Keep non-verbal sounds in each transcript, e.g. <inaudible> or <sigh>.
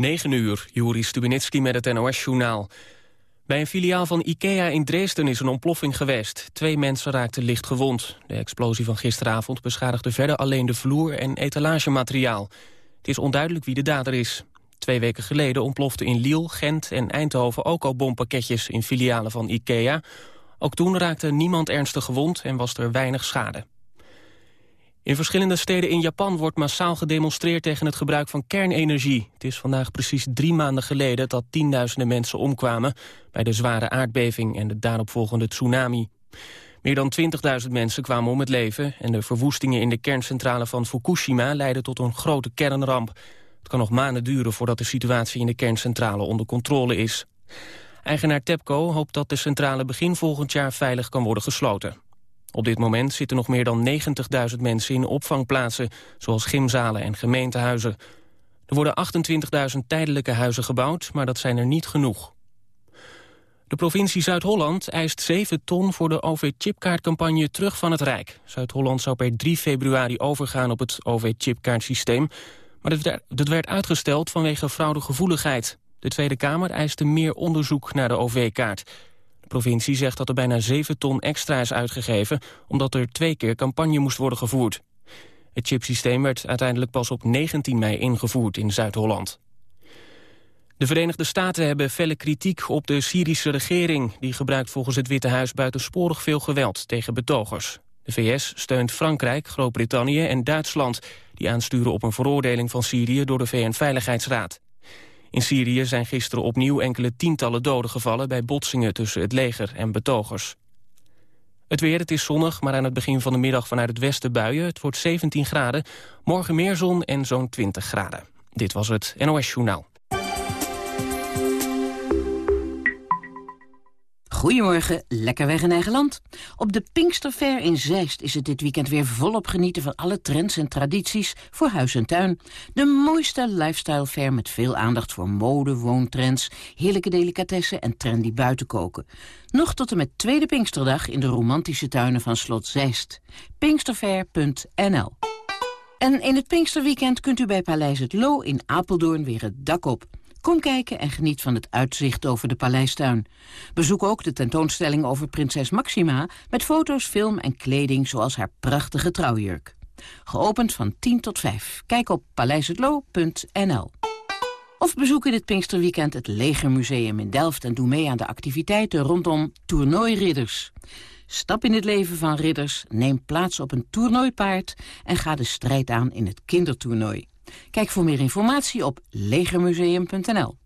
9 uur, Juri Stubenitski met het NOS-journaal. Bij een filiaal van IKEA in Dresden is een ontploffing geweest. Twee mensen raakten licht gewond. De explosie van gisteravond beschadigde verder alleen de vloer en etalagemateriaal. Het is onduidelijk wie de dader is. Twee weken geleden ontplofte in Liel, Gent en Eindhoven ook al bompakketjes in filialen van IKEA. Ook toen raakte niemand ernstig gewond en was er weinig schade. In verschillende steden in Japan wordt massaal gedemonstreerd tegen het gebruik van kernenergie. Het is vandaag precies drie maanden geleden dat tienduizenden mensen omkwamen bij de zware aardbeving en de daaropvolgende tsunami. Meer dan 20.000 mensen kwamen om het leven en de verwoestingen in de kerncentrale van Fukushima leidden tot een grote kernramp. Het kan nog maanden duren voordat de situatie in de kerncentrale onder controle is. Eigenaar TEPCO hoopt dat de centrale begin volgend jaar veilig kan worden gesloten. Op dit moment zitten nog meer dan 90.000 mensen in opvangplaatsen... zoals gymzalen en gemeentehuizen. Er worden 28.000 tijdelijke huizen gebouwd, maar dat zijn er niet genoeg. De provincie Zuid-Holland eist 7 ton voor de OV-chipkaartcampagne terug van het Rijk. Zuid-Holland zou per 3 februari overgaan op het OV-chipkaartsysteem... maar dat werd uitgesteld vanwege fraudegevoeligheid. De Tweede Kamer eiste meer onderzoek naar de OV-kaart provincie zegt dat er bijna 7 ton extra is uitgegeven... omdat er twee keer campagne moest worden gevoerd. Het chipsysteem werd uiteindelijk pas op 19 mei ingevoerd in Zuid-Holland. De Verenigde Staten hebben felle kritiek op de Syrische regering. Die gebruikt volgens het Witte Huis buitensporig veel geweld tegen betogers. De VS steunt Frankrijk, Groot-Brittannië en Duitsland... die aansturen op een veroordeling van Syrië door de VN-veiligheidsraad. In Syrië zijn gisteren opnieuw enkele tientallen doden gevallen... bij botsingen tussen het leger en betogers. Het weer, het is zonnig, maar aan het begin van de middag vanuit het westen buien. Het wordt 17 graden, morgen meer zon en zo'n 20 graden. Dit was het NOS Journaal. Goedemorgen, lekker weg in eigen land. Op de Pinksterfair in Zeist is het dit weekend weer volop genieten van alle trends en tradities voor huis en tuin. De mooiste lifestyle fair met veel aandacht voor mode, woontrends, heerlijke delicatessen en trendy buitenkoken. Nog tot en met tweede Pinksterdag in de romantische tuinen van Slot Zeist. Pinksterfair.nl En in het Pinksterweekend kunt u bij Paleis het Loo in Apeldoorn weer het dak op. Kom kijken en geniet van het uitzicht over de paleistuin. Bezoek ook de tentoonstelling over prinses Maxima... met foto's, film en kleding zoals haar prachtige trouwjurk. Geopend van 10 tot 5. Kijk op paleishetlo.nl. Of bezoek in het Pinksterweekend het Legermuseum in Delft... en doe mee aan de activiteiten rondom toernooiridders. Stap in het leven van ridders, neem plaats op een toernooipaard... en ga de strijd aan in het kindertoernooi. Kijk voor meer informatie op legermuseum.nl.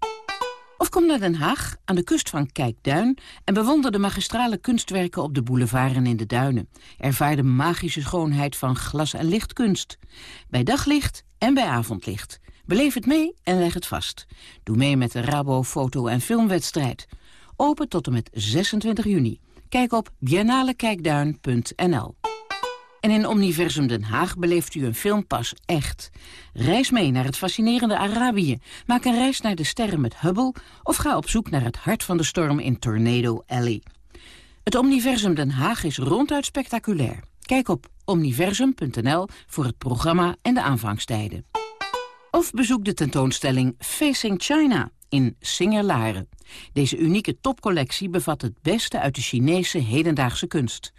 Of kom naar Den Haag, aan de kust van Kijkduin... en bewonder de magistrale kunstwerken op de boulevarden in de duinen. Ervaar de magische schoonheid van glas- en lichtkunst. Bij daglicht en bij avondlicht. Beleef het mee en leg het vast. Doe mee met de Rabo Foto- en Filmwedstrijd. Open tot en met 26 juni. Kijk op biennalekijkduin.nl. En in Omniversum Den Haag beleeft u een film pas echt. Reis mee naar het fascinerende Arabië. Maak een reis naar de sterren met Hubble... of ga op zoek naar het hart van de storm in Tornado Alley. Het Omniversum Den Haag is ronduit spectaculair. Kijk op omniversum.nl voor het programma en de aanvangstijden. Of bezoek de tentoonstelling Facing China in Singerlaren. Deze unieke topcollectie bevat het beste uit de Chinese hedendaagse kunst.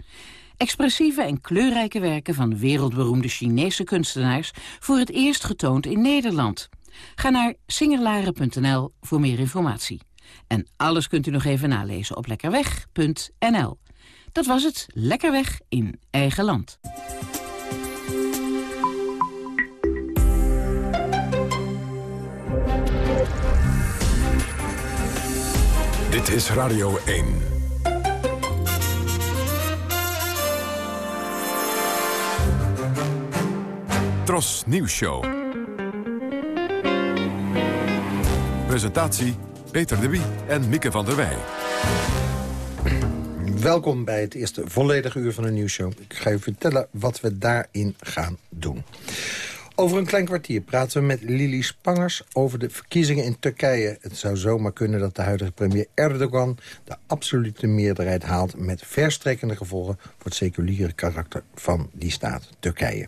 Expressieve en kleurrijke werken van wereldberoemde Chinese kunstenaars... voor het eerst getoond in Nederland. Ga naar singerlaren.nl voor meer informatie. En alles kunt u nog even nalezen op lekkerweg.nl. Dat was het Lekker Weg in eigen land. Dit is Radio 1. Tros Nieuws Show. Presentatie Peter de Wie en Mieke van der Wij. Welkom bij het eerste volledige uur van de nieuwsshow. Ik ga u vertellen wat we daarin gaan doen. Over een klein kwartier praten we met Lili Spangers over de verkiezingen in Turkije. Het zou zomaar kunnen dat de huidige premier Erdogan de absolute meerderheid haalt... met verstrekkende gevolgen voor het seculiere karakter van die staat, Turkije.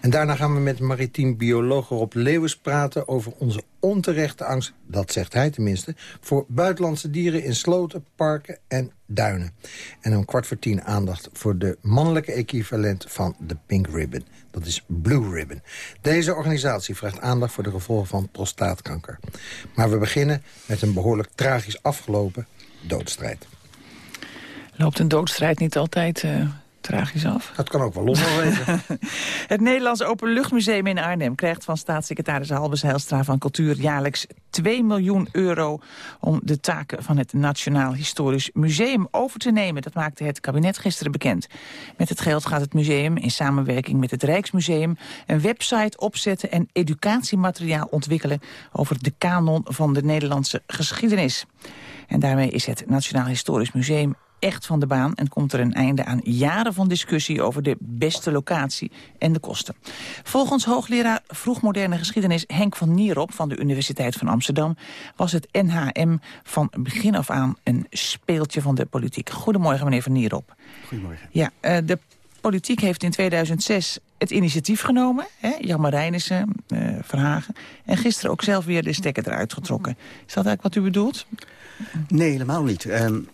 En daarna gaan we met maritiem bioloog Rob Leeuwens praten over onze onterechte angst, dat zegt hij tenminste... voor buitenlandse dieren in sloten, parken en duinen. En om kwart voor tien aandacht voor de mannelijke equivalent van de Pink Ribbon. Dat is Blue Ribbon. Deze organisatie vraagt aandacht voor de gevolgen van prostaatkanker. Maar we beginnen met een behoorlijk tragisch afgelopen doodstrijd. Loopt een doodstrijd niet altijd uh, tragisch af. Dat kan ook wel los weten. <laughs> het Nederlands Openluchtmuseum in Arnhem krijgt van staatssecretaris Halbes Heilstra van Cultuur jaarlijks 2 miljoen euro om de taken van het Nationaal Historisch Museum over te nemen. Dat maakte het kabinet gisteren bekend. Met het geld gaat het museum in samenwerking met het Rijksmuseum een website opzetten en educatiemateriaal ontwikkelen over de kanon van de Nederlandse geschiedenis. En daarmee is het Nationaal Historisch Museum echt van de baan... en komt er een einde aan jaren van discussie over de beste locatie en de kosten. Volgens hoogleraar vroegmoderne geschiedenis Henk van Nierop... van de Universiteit van Amsterdam was het NHM van begin af aan een speeltje van de politiek. Goedemorgen, meneer van Nierop. Goedemorgen. Ja, uh, de politiek heeft in 2006 het initiatief genomen. Hè? Jan Marijnissen, uh, Verhagen. En gisteren ook zelf weer de stekker eruit getrokken. Is dat eigenlijk wat u bedoelt? Nee, helemaal niet. Um,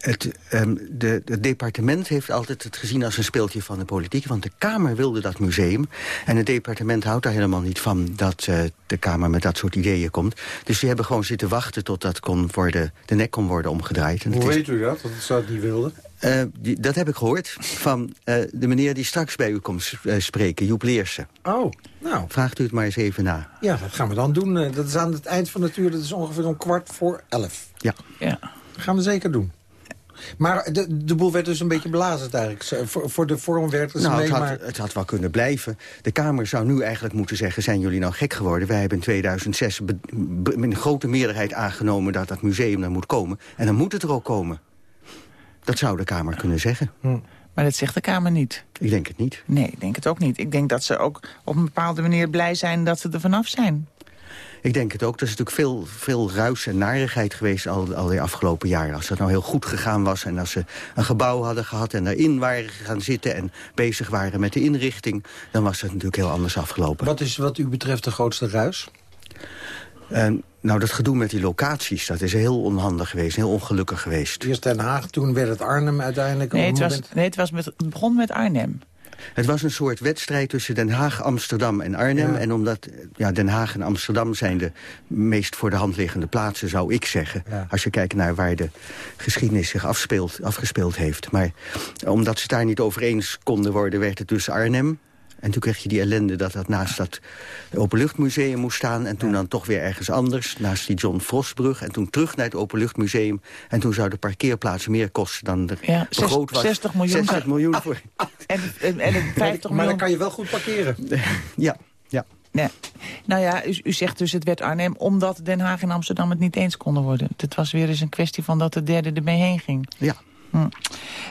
het, um, de, het departement heeft altijd het gezien als een speeltje van de politiek. Want de Kamer wilde dat museum. En het departement houdt daar helemaal niet van dat uh, de Kamer met dat soort ideeën komt. Dus die hebben gewoon zitten wachten tot dat kon worden, de nek kon worden omgedraaid. En Hoe weet u dat, dat ze dat niet wilden? Uh, die, dat heb ik gehoord van uh, de meneer die straks bij u komt spreken, Joep Leersen. Oh, nou. Vraagt u het maar eens even na. Ja, dat gaan we dan doen. Dat is aan het eind van het uur, dat is ongeveer om kwart voor elf. Ja. ja. Dat gaan we zeker doen. Maar de, de boel werd dus een beetje blazen eigenlijk. Voor, voor de vorm werd het nou, mee, het, had, maar... het had wel kunnen blijven. De Kamer zou nu eigenlijk moeten zeggen... zijn jullie nou gek geworden? Wij hebben in 2006 met een grote meerderheid aangenomen... dat dat museum er moet komen. En dan moet het er ook komen. Dat zou de Kamer kunnen zeggen. Hm. Maar dat zegt de Kamer niet. Ik denk het niet. Nee, ik denk het ook niet. Ik denk dat ze ook op een bepaalde manier blij zijn dat ze er vanaf zijn. Ik denk het ook. Er is natuurlijk veel, veel ruis en narigheid geweest al, al die afgelopen jaren. Als het nou heel goed gegaan was en als ze een gebouw hadden gehad... en daarin waren gaan zitten en bezig waren met de inrichting... dan was het natuurlijk heel anders afgelopen. Wat is wat u betreft de grootste ruis? En, nou, dat gedoe met die locaties, dat is heel onhandig geweest, heel ongelukkig geweest. Eerst Den Haag, toen werd het Arnhem uiteindelijk. Nee, het, was, nee, het, was met, het begon met Arnhem. Het was een soort wedstrijd tussen Den Haag, Amsterdam en Arnhem. Ja. En omdat ja, Den Haag en Amsterdam zijn de meest voor de hand liggende plaatsen, zou ik zeggen. Ja. Als je kijkt naar waar de geschiedenis zich afspeelt, afgespeeld heeft. Maar omdat ze daar niet over eens konden worden, werd het dus Arnhem. En toen kreeg je die ellende dat dat naast dat Openluchtmuseum moest staan... en toen dan toch weer ergens anders, naast die John Frostbrug... en toen terug naar het Openluchtmuseum. En toen zou de parkeerplaats meer kosten dan er ja, begroot was. 60 miljoen. 60 miljoen voor... <laughs> En, en, en 50 miljoen. <laughs> Maar dan kan je wel goed parkeren. <laughs> Ja, ja. Nee. Nou ja, u, u, zegt dus het werd Arnhem omdat Den Haag en Amsterdam het niet eens konden worden. Het was weer eens een kwestie van dat de derde ermee heen ging. Ja. Hm.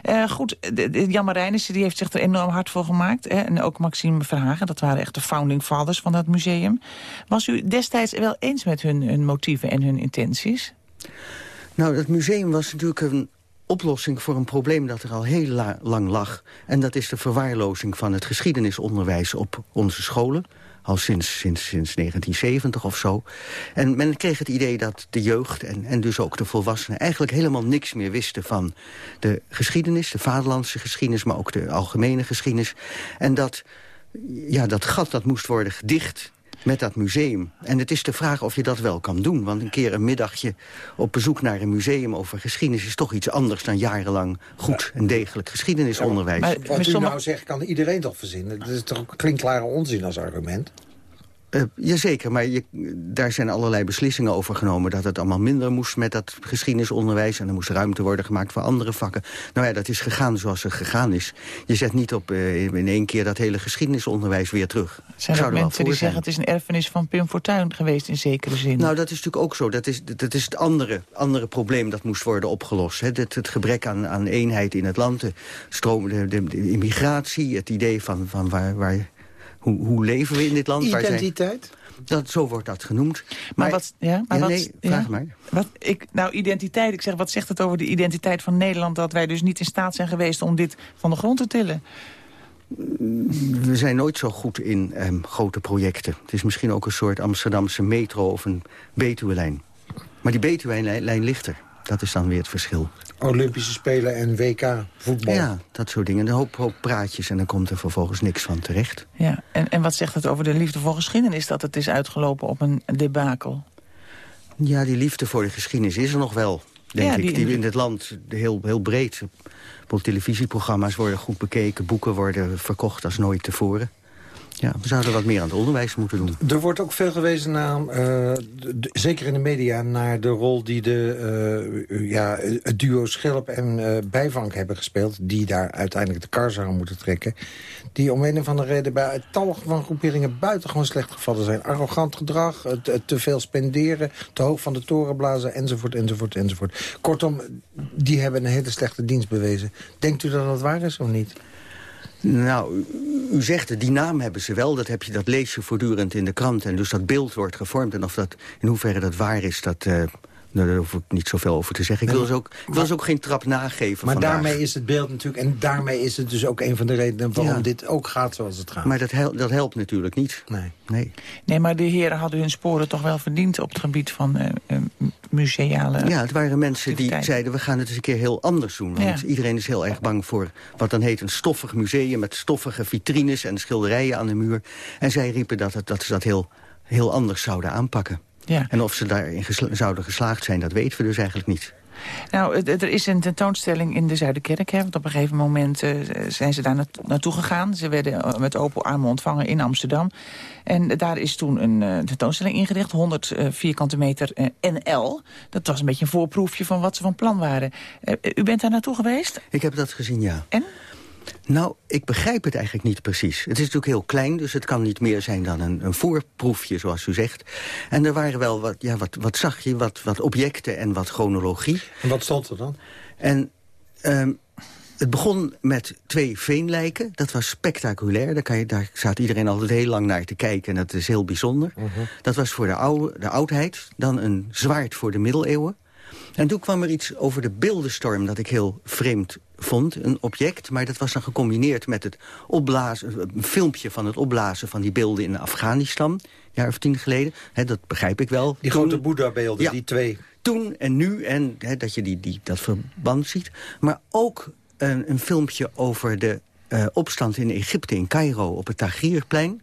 Uh, goed, de, Jan Marijnissen die heeft zich er enorm hard voor gemaakt. Hè? En ook Maxime Verhagen, dat waren echt de founding fathers van dat museum. Was u destijds wel eens met hun, hun motieven en hun intenties? Nou, het museum was natuurlijk een oplossing voor een probleem dat er al heel la lang lag. En dat is de verwaarlozing van het geschiedenisonderwijs op onze scholen al sinds, sinds, sinds 1970 of zo. En men kreeg het idee dat de jeugd en, en dus ook de volwassenen... eigenlijk helemaal niks meer wisten van de geschiedenis... de vaderlandse geschiedenis, maar ook de algemene geschiedenis. En dat, ja, dat gat dat moest worden gedicht met dat museum. En het is de vraag of je dat wel kan doen. Want een keer een middagje op bezoek naar een museum over geschiedenis... is toch iets anders dan jarenlang goed en degelijk geschiedenisonderwijs. Ja, maar, wat u nou zegt, kan iedereen toch verzinnen? Dat is toch klinkklare onzin als argument? Uh, jazeker, maar je, daar zijn allerlei beslissingen over genomen... dat het allemaal minder moest met dat geschiedenisonderwijs... en er moest ruimte worden gemaakt voor andere vakken. Nou ja, dat is gegaan zoals het gegaan is. Je zet niet op uh, in één keer dat hele geschiedenisonderwijs weer terug. Zijn er mensen die zeggen het is een erfenis van Pim Fortuyn geweest in zekere zin? Nou, dat is natuurlijk ook zo. Dat is, dat is het andere, andere probleem dat moest worden opgelost. Hè. Het, het gebrek aan, aan eenheid in het land, de, stroom, de, de, de immigratie... het idee van, van waar... waar hoe, hoe leven we in dit land? Identiteit? dat, zo wordt dat genoemd. Maar, wat, ja, maar ja, wat, nee, vraag ja? maar. Wat, ik, nou, identiteit. Ik zeg, wat zegt het over de identiteit van Nederland... dat wij dus niet in staat zijn geweest om dit van de grond te tillen? We zijn nooit zo goed in ehm, grote projecten. Het is misschien ook een soort Amsterdamse metro of een Betuwe-lijn. Maar die Betuwe-lijn ligt er. Dat is dan weer het verschil. Olympische Spelen en WK voetbal. Ja, dat soort dingen. Een hoop, hoop praatjes en dan komt er vervolgens niks van terecht. Ja. En, en wat zegt het over de liefde voor geschiedenis... dat het is uitgelopen op een debakel? Ja, die liefde voor de geschiedenis is er nog wel, denk Ja, ik. die- in het land heel, heel breed. Bijvoorbeeld televisieprogramma's worden goed bekeken. Boeken worden verkocht als nooit tevoren. Ja, we zouden wat meer aan het onderwijs moeten doen. Er wordt ook veel gewezen naar, eh, zeker in de media, naar de rol die de, eh, ja, het duo Schilp en eh, Bijvank hebben gespeeld. Die daar uiteindelijk de kar zouden moeten trekken. Die om een of andere reden bij tal van groeperingen buitengewoon slecht gevallen zijn. Arrogant gedrag, het te veel spenderen, te hoog van de toren blazen, enzovoort, enzovoort, enzovoort. Kortom, die hebben een hele slechte dienst bewezen. Denkt u dat dat waar is of niet? Nou, u, zegt het, die naam hebben ze wel. Dat, heb je, dat lees je voortdurend in de krant. En dus dat beeld wordt gevormd. En of dat, in hoeverre dat waar is, dat, eh, nou, daar hoef ik niet zoveel over te zeggen. Ik wil ze ook, ik wil ze ook geen trap nageven Maar vandaag. daarmee is het beeld natuurlijk... en daarmee is het dus ook een van de redenen waarom Ja. dit ook gaat zoals het gaat. Maar dat, hel- dat helpt natuurlijk niet. Nee. Nee. Nee, maar de heren hadden hun sporen toch wel verdiend... op het gebied van eh, museale... Ja, het waren mensen die zeiden... we gaan het eens een keer heel anders doen. Want Ja. iedereen is heel erg bang voor wat dan heet een stoffig museum... met stoffige vitrines en schilderijen aan de muur. En zij riepen dat, het, dat ze dat heel, heel anders zouden aanpakken. Ja. En of ze daarin gesla- zouden geslaagd zijn, dat weten we dus eigenlijk niet. Nou, er is een tentoonstelling in de Zuiderkerk. Hè, want op een gegeven moment eh, zijn ze daar naarto- naartoe gegaan. Ze werden eh, met open armen ontvangen in Amsterdam. En daar is toen een eh, tentoonstelling ingericht. 100 eh, vierkante meter NL. Dat was een beetje een voorproefje van wat ze van plan waren. U bent daar naartoe geweest? Ik heb dat gezien, ja. En? Nou, ik begrijp het eigenlijk niet precies. Het is natuurlijk heel klein, dus het kan niet meer zijn dan een, een voorproefje, zoals u zegt. En er waren wel wat, ja, wat, wat zag je, wat, wat objecten en wat chronologie. En wat stond er dan? En ehm, het begon met twee veenlijken. Dat was spectaculair. Daar, kan je, daar staat iedereen altijd heel lang naar te kijken. En dat is heel bijzonder. Dat was voor de, oude, de oudheid. Dan een zwaard voor de middeleeuwen. En toen kwam er iets over de beeldenstorm dat ik heel vreemd vond. Een object, maar dat was dan gecombineerd met het opblazen... een filmpje van het opblazen van die beelden in Afghanistan. Een jaar of tien geleden. Dat begrijp ik wel. Die Toen- grote Boeddha-beelden, Ja. die twee. toen en nu, en dat je die, die, dat verband ziet. Maar ook een, een filmpje over de eh, opstand in Egypte, in Cairo, op het Tahrirplein.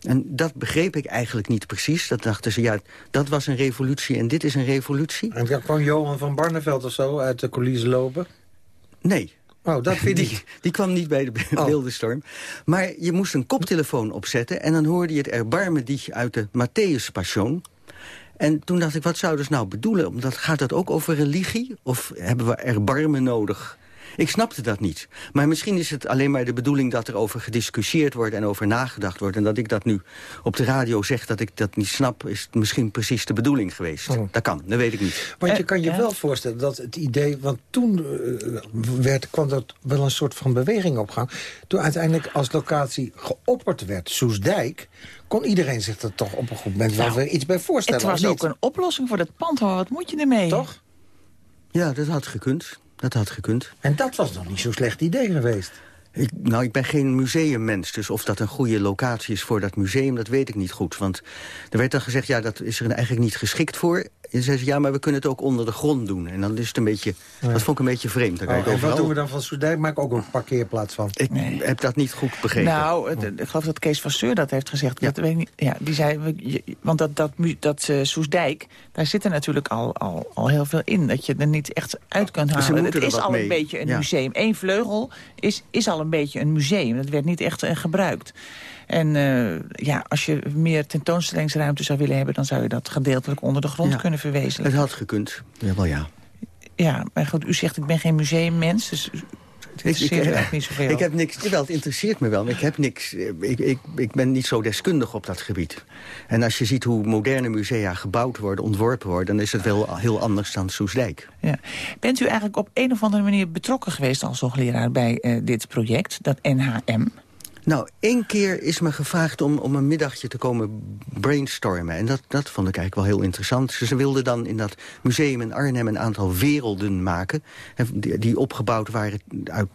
En dat begreep ik eigenlijk niet precies. Dat dachten ze, ja, dat was een revolutie en dit is een revolutie. En kwam Johan van Barneveld of zo uit de coulissen lopen. Nee, Oh, dat vind die, ik... die kwam niet bij de be- Oh. beeldenstorm. Maar je moest een koptelefoon opzetten... en dan hoorde je het erbarmen die uit de Matthäus Passion. En toen dacht ik, wat zouden ze nou bedoelen? Omdat, gaat dat ook over religie? Of hebben we erbarmen nodig? Ik snapte dat niet. Maar misschien is het alleen maar de bedoeling dat er over gediscussieerd wordt... en over nagedacht wordt. En dat ik dat nu op de radio zeg dat ik dat niet snap... is misschien precies de bedoeling geweest. Oh. Dat kan, dat weet ik niet. Want je Eh, kan je ja. wel voorstellen dat het idee... want toen eh, werd, kwam er wel een soort van beweging op gang. Toen uiteindelijk als locatie geopperd werd, Soesdijk... kon iedereen zich er toch op een goed moment wel Nou, weer iets bij voorstellen. Het was ook een oplossing voor dat pand. Maar wat moet je ermee? Toch? Ja, dat had gekund. Dat had gekund. En dat was nog niet zo'n slecht idee geweest. Ik, nou, ik ben geen museummens, dus of dat een goede locatie is voor dat museum, dat weet ik niet goed. Want er werd dan gezegd, ja, dat is er eigenlijk niet geschikt voor. En zei ze, ja, maar we kunnen het ook onder de grond doen. En dan is het een beetje, dat vond ik een beetje vreemd. Dan Oh, wat doen we dan van Soesdijk? Maak ook een parkeerplaats van. Ik heb dat niet goed begrepen. Nou, het- ik geloof dat Kees van Seur dat heeft gezegd. Ja. Dat weet ik niet. Ja, die zei, want dat, dat, dat eh, Soesdijk, daar zit er natuurlijk al, al, al heel veel in. Dat je er niet echt uit kunt halen. moeten Het is al mee. een beetje een Ja. museum. Eén vleugel is, is al een beetje een museum. Dat werd niet echt eh, gebruikt. En eh, ja, als je meer tentoonstellingsruimte zou willen hebben... dan zou je dat gedeeltelijk onder de grond Ja. kunnen Het verwezenlijken. had gekund. Jawel, ja. Ja, maar goed, u zegt ik ben geen museummens, dus het interesseert u eigenlijk niet zoveel. ik heb niks, jawel, het interesseert me wel, maar ik heb niks. eh, Ik, ik, ik ben niet zo deskundig op dat gebied. En als je ziet hoe moderne musea gebouwd worden, ontworpen worden, dan is het wel heel anders dan Soesdijk. Ja. Bent u eigenlijk op een of andere manier betrokken geweest als hoogleraar bij eh, dit project, dat NHM? Nou, één keer is me gevraagd om, om een middagje te komen brainstormen. En dat, dat vond ik eigenlijk wel heel interessant. Ze wilden dan in dat museum in Arnhem een aantal werelden maken... Die, die opgebouwd waren uit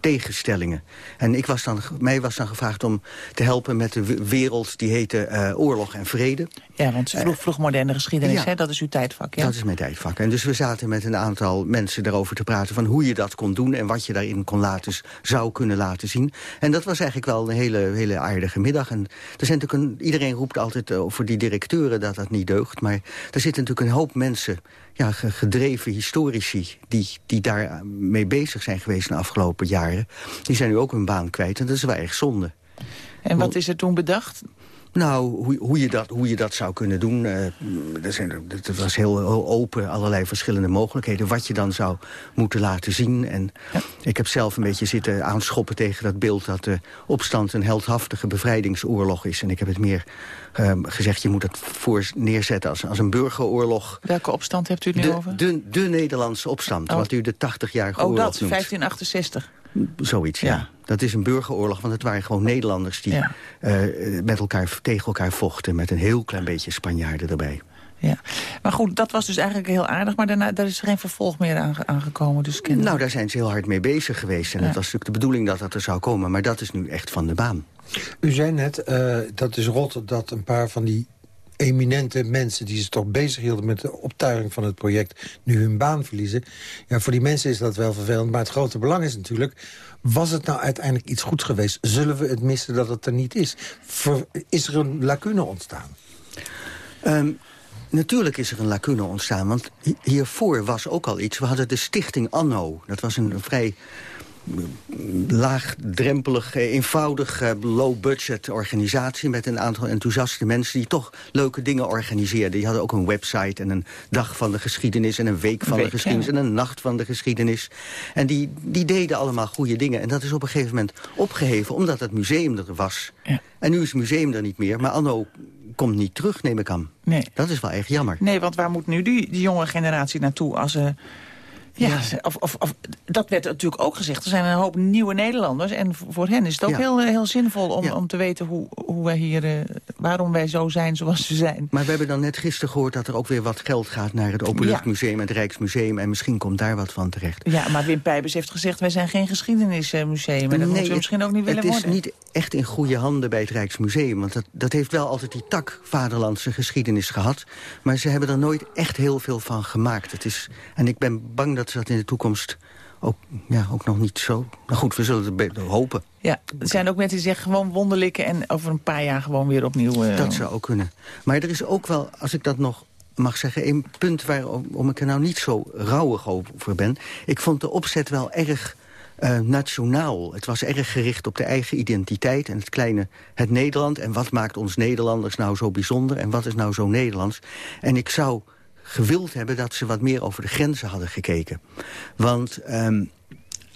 tegenstellingen. En ik was dan, mij was dan gevraagd om te helpen met de wereld... die heette uh, Oorlog en Vrede. Ja, want vroeg, eh, vroeg moderne geschiedenis, hè? dat is uw tijdvak. Ja? Dat is mijn tijdvak. En dus we zaten met een aantal mensen daarover te praten... van hoe je dat kon doen en wat je daarin kon laten, zou kunnen laten zien. En dat was eigenlijk wel een hele, hele aardige middag. En er zijn natuurlijk een, iedereen roept altijd over die directeuren dat dat niet deugt. Maar er zitten natuurlijk een hoop mensen, ja, gedreven historici... die, die daar mee bezig zijn geweest de afgelopen jaren. Die zijn nu ook hun baan kwijt en dat is wel erg zonde. En wat is er toen bedacht? Nou, hoe, hoe, je dat, hoe je dat zou kunnen doen, uh, er zijn, het was heel, open, allerlei verschillende mogelijkheden. Wat je dan zou moeten laten zien. En ik heb zelf een beetje zitten aanschoppen tegen dat beeld... dat de opstand een heldhaftige bevrijdingsoorlog is. En ik heb het meer uh, gezegd, je moet het voor neerzetten als, als een burgeroorlog. Welke opstand hebt u het nu de, over? De, de Nederlandse opstand, oh. wat u de 80-jarige oh, oorlog dat, 1568. Zoiets, ja. Dat is een burgeroorlog, want het waren gewoon Nederlanders... die uh, met elkaar, tegen elkaar vochten met een heel klein beetje Spanjaarden erbij. Ja, maar goed, dat was dus eigenlijk heel aardig... maar daarna daar is geen vervolg meer aangekomen. Dus Nou, daar zijn ze heel hard mee bezig geweest. En het was natuurlijk de bedoeling dat dat er zou komen... maar dat is nu echt van de baan. U zei net, uh, dat is rot dat een paar van die eminente mensen die zich toch bezig hielden met de optuiging van het project... nu hun baan verliezen. Ja, voor die mensen is dat wel vervelend. Maar het grote belang is natuurlijk... was het nou uiteindelijk iets goeds geweest? Zullen we het missen dat het er niet is? is er een lacune ontstaan? Um, natuurlijk is er een lacune ontstaan. Want hiervoor was ook al iets. We hadden de stichting Anno. Dat was een vrij laagdrempelig, eenvoudig, low-budget organisatie... met een aantal enthousiaste mensen die toch leuke dingen organiseerden. Die hadden ook een website en een dag van de geschiedenis... en een week van de geschiedenis en een nacht van de geschiedenis. En die, die deden allemaal goede dingen. En dat is op een gegeven moment opgeheven, omdat het museum er was. Ja. En nu is het museum er niet meer, maar Anno komt niet terug, neem ik aan. Nee. Dat is wel echt jammer. Nee, want waar moet nu die, die jonge generatie naartoe als ze... Ja, Of, of, of, dat werd natuurlijk ook gezegd. Er zijn een hoop nieuwe Nederlanders. En voor hen is het ook heel, heel zinvol om, om te weten hoe, hoe wij hier, uh, waarom wij zo zijn zoals we zijn. Maar we hebben dan net gisteren gehoord dat er ook weer wat geld gaat naar het Openluchtmuseum en het Rijksmuseum. En misschien komt daar wat van terecht. Ja, maar Wim Pijbers heeft gezegd, wij zijn geen geschiedenismuseum. En dat moeten we misschien ook niet willen worden. Het is niet echt in goede handen bij het Rijksmuseum. Want dat, dat heeft wel altijd die tak vaderlandse geschiedenis gehad. Maar ze hebben er nooit echt heel veel van gemaakt. Het is, en ik ben bang dat dat in de toekomst ook, ja, ook nog niet zo. Nou goed, we zullen het hopen. Ja, er zijn ook mensen die zeggen gewoon wonderlijke... en over een paar jaar gewoon weer opnieuw... Uh... Dat zou ook kunnen. Maar er is ook wel, als ik dat nog mag zeggen... een punt waarom ik er nou niet zo rouwig over ben. Ik vond de opzet wel erg uh, nationaal. Het was erg gericht op de eigen identiteit en het kleine het Nederland. En wat maakt ons Nederlanders nou zo bijzonder en wat is nou zo Nederlands? En ik zou gewild hebben dat ze wat meer over de grenzen hadden gekeken. Want um,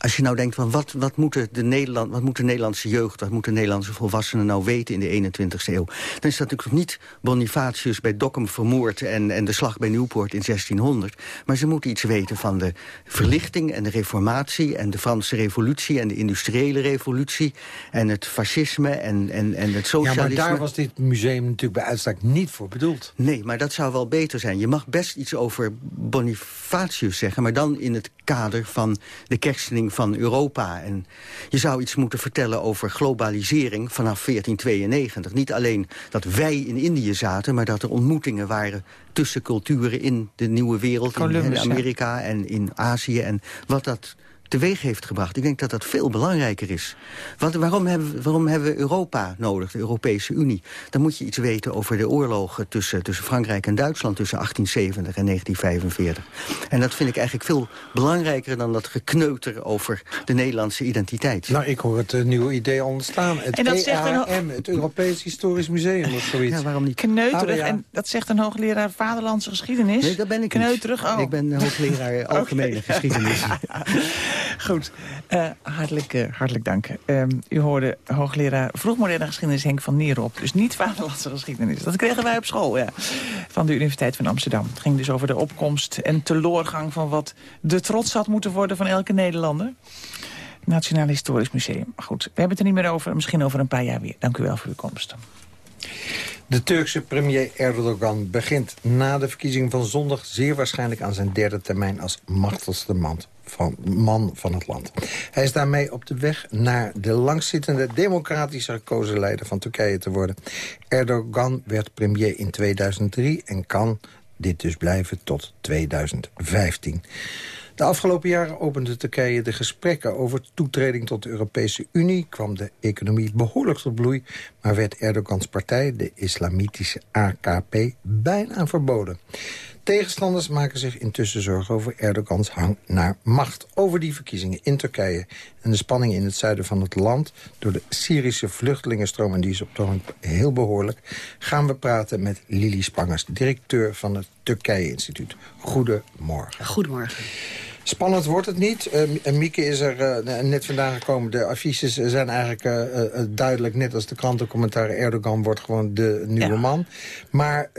als je nou denkt, van wat, wat, moet de Nederland, wat moet de Nederlandse jeugd... wat moeten Nederlandse volwassenen nou weten in de 21ste eeuw... dan is dat natuurlijk niet Bonifatius bij Dokkum vermoord... En, en de slag bij Nieuwpoort in 1600. Maar ze moeten iets weten van de verlichting en de reformatie... en de Franse revolutie en de industriële revolutie... en het fascisme en, en, en het socialisme. Ja, maar daar was dit museum natuurlijk bij uitspraak niet voor bedoeld. Nee, maar dat zou wel beter zijn. Je mag best iets over Bonifatius zeggen... maar dan in het kader van de kerstening van Europa. En je zou iets moeten vertellen over globalisering vanaf 1492. Niet alleen dat wij in Indië zaten, maar dat er ontmoetingen waren tussen culturen in de nieuwe wereld, in Amerika en in Azië. En wat dat teweeg heeft gebracht. Ik denk dat dat veel belangrijker is. Want waarom, hebben we, waarom hebben we Europa nodig, de Europese Unie? Dan moet je iets weten over de oorlogen tussen, tussen Frankrijk en Duitsland... tussen 1870 en 1945. En dat vind ik eigenlijk veel belangrijker dan dat gekneuter... over de Nederlandse identiteit. Nou, ik hoor het uh, nieuwe idee ontstaan. Het EAM, het Europees Historisch Museum of zoiets. Ja, waarom niet? Kneuterig, ah, en dat zegt een hoogleraar Vaderlandse Geschiedenis. Nee, dat ben ik Kneuterig, oh. Ik ben hoogleraar <laughs> Algemene Geschiedenis. <laughs> <laughs> Goed, uh, hartelijk, uh, hartelijk dank. Uh, u hoorde hoogleraar vroegmoderne geschiedenis Henk van Nierop. Dus niet vaderlandse geschiedenis. Dat kregen wij op school, ja. Van de Universiteit van Amsterdam. Het ging dus over de opkomst en teloorgang van wat de trots had moeten worden van elke Nederlander. Nationaal Historisch Museum. Goed, we hebben het er niet meer over, misschien over een paar jaar weer. Dank u wel voor uw komst. De Turkse premier Erdogan begint na de verkiezing van zondag... zeer waarschijnlijk aan zijn derde termijn als machtigste man van, man van het land. Hij is daarmee op de weg naar de langzittende democratische gekozen leider van Turkije te worden. Erdogan werd premier in 2003 en kan dit dus blijven tot 2015. De afgelopen jaren opende Turkije de gesprekken over toetreding tot de Europese Unie. Kwam de economie behoorlijk tot bloei, maar werd Erdogans partij, de islamitische AKP, bijna verboden. Tegenstanders maken zich intussen zorgen over Erdogans hang naar macht. Over die verkiezingen in Turkije en de spanning in het zuiden van het land... door de Syrische vluchtelingenstroom, en die is op heel behoorlijk... gaan we praten met Lili Spangers, directeur van het Turkije-instituut. Goedemorgen. Goedemorgen. Spannend wordt het niet. Uh, Mieke is er uh, net vandaan gekomen. De affiches zijn eigenlijk uh, duidelijk. Net als de krantencommentaren. Erdogan wordt gewoon de nieuwe man. Maar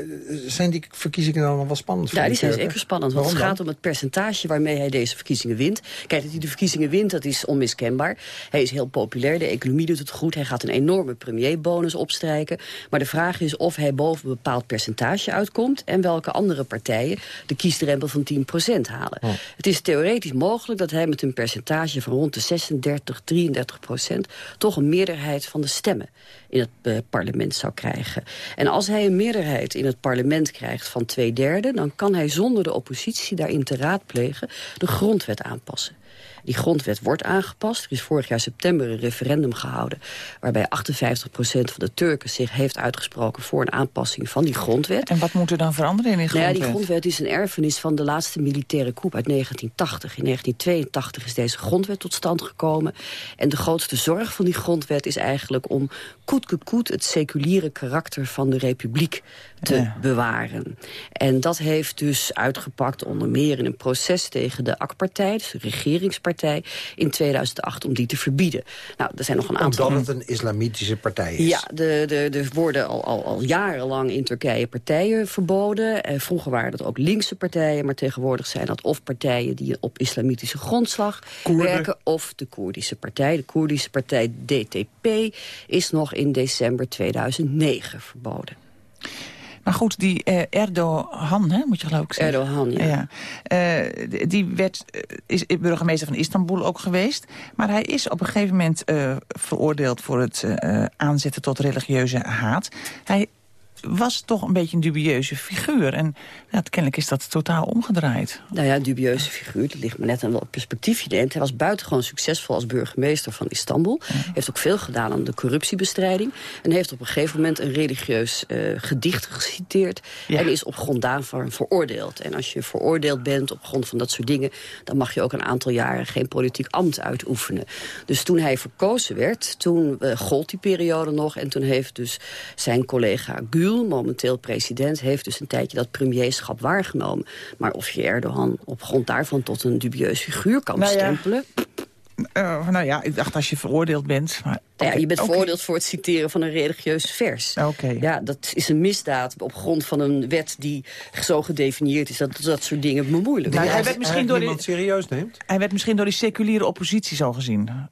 zijn die verkiezingen dan nog wel spannend? Ja, die zijn zeker spannend. Want het gaat om het percentage waarmee hij deze verkiezingen wint. Kijk, dat hij de verkiezingen wint, dat is onmiskenbaar. Hij is heel populair. De economie doet het goed. Hij gaat een enorme premierbonus opstrijken. Maar de vraag is of hij boven een bepaald percentage uitkomt... en welke andere partijen de kiesdrempel van 10% halen. Oh. Het is theoretisch mogelijk dat hij met een percentage van rond de 36, 33 procent... toch een meerderheid van de stemmen in het uh, parlement zou krijgen. En als hij een meerderheid in het parlement krijgt van twee derde... dan kan hij zonder de oppositie daarin te raadplegen de grondwet aanpassen. Die grondwet wordt aangepast. Er is vorig jaar september een referendum gehouden... waarbij 58% van de Turken zich heeft uitgesproken... voor een aanpassing van die grondwet. En wat moet er dan veranderen in die grondwet? Nou ja, die grondwet is een erfenis van de laatste militaire coup uit 1980. In 1982 is deze grondwet tot stand gekomen. En de grootste zorg van die grondwet is eigenlijk om koet het seculiere karakter van de republiek te bewaren. En dat heeft dus uitgepakt onder meer in een proces tegen de AK-partij, dus de regeringspartij, in 2008 om die te verbieden. Nou, er zijn nog een aantal... Omdat het een islamitische partij is. Ja, er worden al, al, al jarenlang in Turkije partijen verboden. En vroeger waren dat ook linkse partijen, maar tegenwoordig zijn dat of partijen die op islamitische grondslag werken, of de Koerdische partij. De Koerdische partij DTP is nog in december 2009 verboden. Maar goed, die uh, Erdogan, hè, moet je geloof ik zeggen. Erdogan, ja. ja. Uh, die werd, uh, is burgemeester van Istanbul ook geweest. Maar hij is op een gegeven moment veroordeeld voor het aanzetten tot religieuze haat. Hij was toch een beetje een dubieuze figuur. En ja, kennelijk is dat totaal omgedraaid. Nou ja, een dubieuze figuur, dat ligt me net aan welk perspectief je neemt. Hij was buitengewoon succesvol als burgemeester van Istanbul. Heeft ook veel gedaan aan de corruptiebestrijding. En heeft op een gegeven moment een religieus uh, gedicht geciteerd. En is op grond daarvan veroordeeld. En als je veroordeeld bent op grond van dat soort dingen... dan mag je ook een aantal jaren geen politiek ambt uitoefenen. Dus toen hij verkozen werd, toen uh, gold die periode nog... en toen heeft dus zijn collega Gül momenteel president, heeft dus een tijdje dat premierschap waargenomen. Maar of je Erdogan op grond daarvan tot een dubieus figuur kan nou stempelen... Uh, nou ja, ik dacht als je veroordeeld bent. Maar, ja, je bent veroordeeld voor het citeren van een religieus vers. Okay. Ja, dat is een misdaad op grond van een wet die zo gedefinieerd is... dat dat soort dingen bemoeilijk nou, hij werd misschien door die, serieus neemt? Hij werd misschien door die seculiere oppositie zo gezien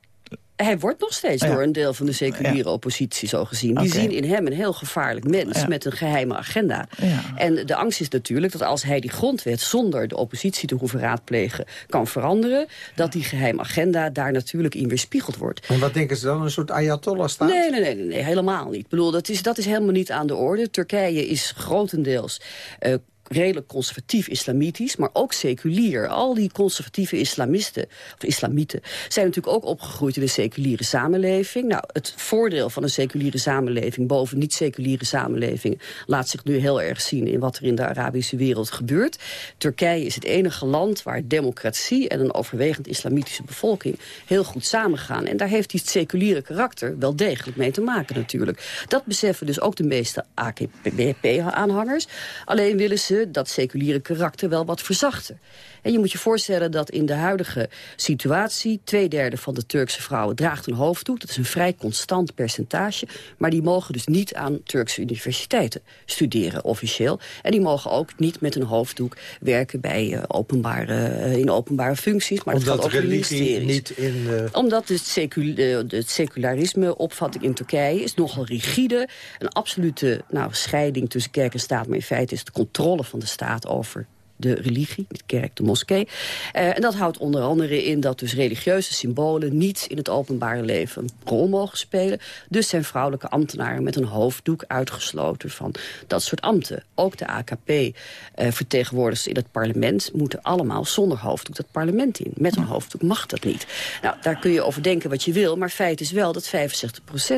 hij wordt nog steeds door een deel van de seculiere oppositie zo gezien. Die zien in hem een heel gevaarlijk mens met een geheime agenda. En de angst is natuurlijk dat als hij die grondwet zonder de oppositie te hoeven raadplegen kan veranderen, dat die geheime agenda daar natuurlijk in weerspiegeld wordt. En wat denken ze dan? Een soort ayatollah staat? Nee, nee, nee, nee, helemaal niet. Ik bedoel, dat is, dat is helemaal niet aan de orde. Turkije is grotendeels uh, redelijk conservatief islamitisch, maar ook seculier. Al die conservatieve islamisten, of islamieten, zijn natuurlijk ook opgegroeid in een seculiere samenleving. Nou, het voordeel van een seculiere samenleving boven niet-seculiere samenlevingen laat zich nu heel erg zien in wat er in de Arabische wereld gebeurt. Turkije is het enige land waar democratie en een overwegend islamitische bevolking heel goed samengaan. En daar heeft die seculiere karakter wel degelijk mee te maken natuurlijk. Dat beseffen dus ook de meeste AKP-aanhangers. Alleen willen ze dat seculiere karakter wel wat verzachten. En je moet je voorstellen dat in de huidige situatie... twee derde van de Turkse vrouwen draagt een hoofddoek. Dat is een vrij constant percentage. Maar die mogen dus niet aan Turkse universiteiten studeren, officieel. En die mogen ook niet met een hoofddoek werken bij, uh, openbare, uh, in openbare functies. Maar Omdat dat gaat ook religie niet in... Uh... Omdat het, secul het secularisme opvatting in Turkije is nogal rigide. Een absolute nou, scheiding tussen kerk en staat. Maar in feite is de controle van de staat over de religie, de kerk, de moskee. Uh, en dat houdt onder andere in dat dus religieuze symbolen... niet in het openbare leven een rol mogen spelen. Dus zijn vrouwelijke ambtenaren met een hoofddoek uitgesloten van dat soort ambten. Ook de AKP-vertegenwoordigers uh, in het parlement moeten allemaal zonder hoofddoek dat parlement in. Met een hoofddoek mag dat niet. Nou, daar kun je over denken wat je wil, maar feit is wel dat 65%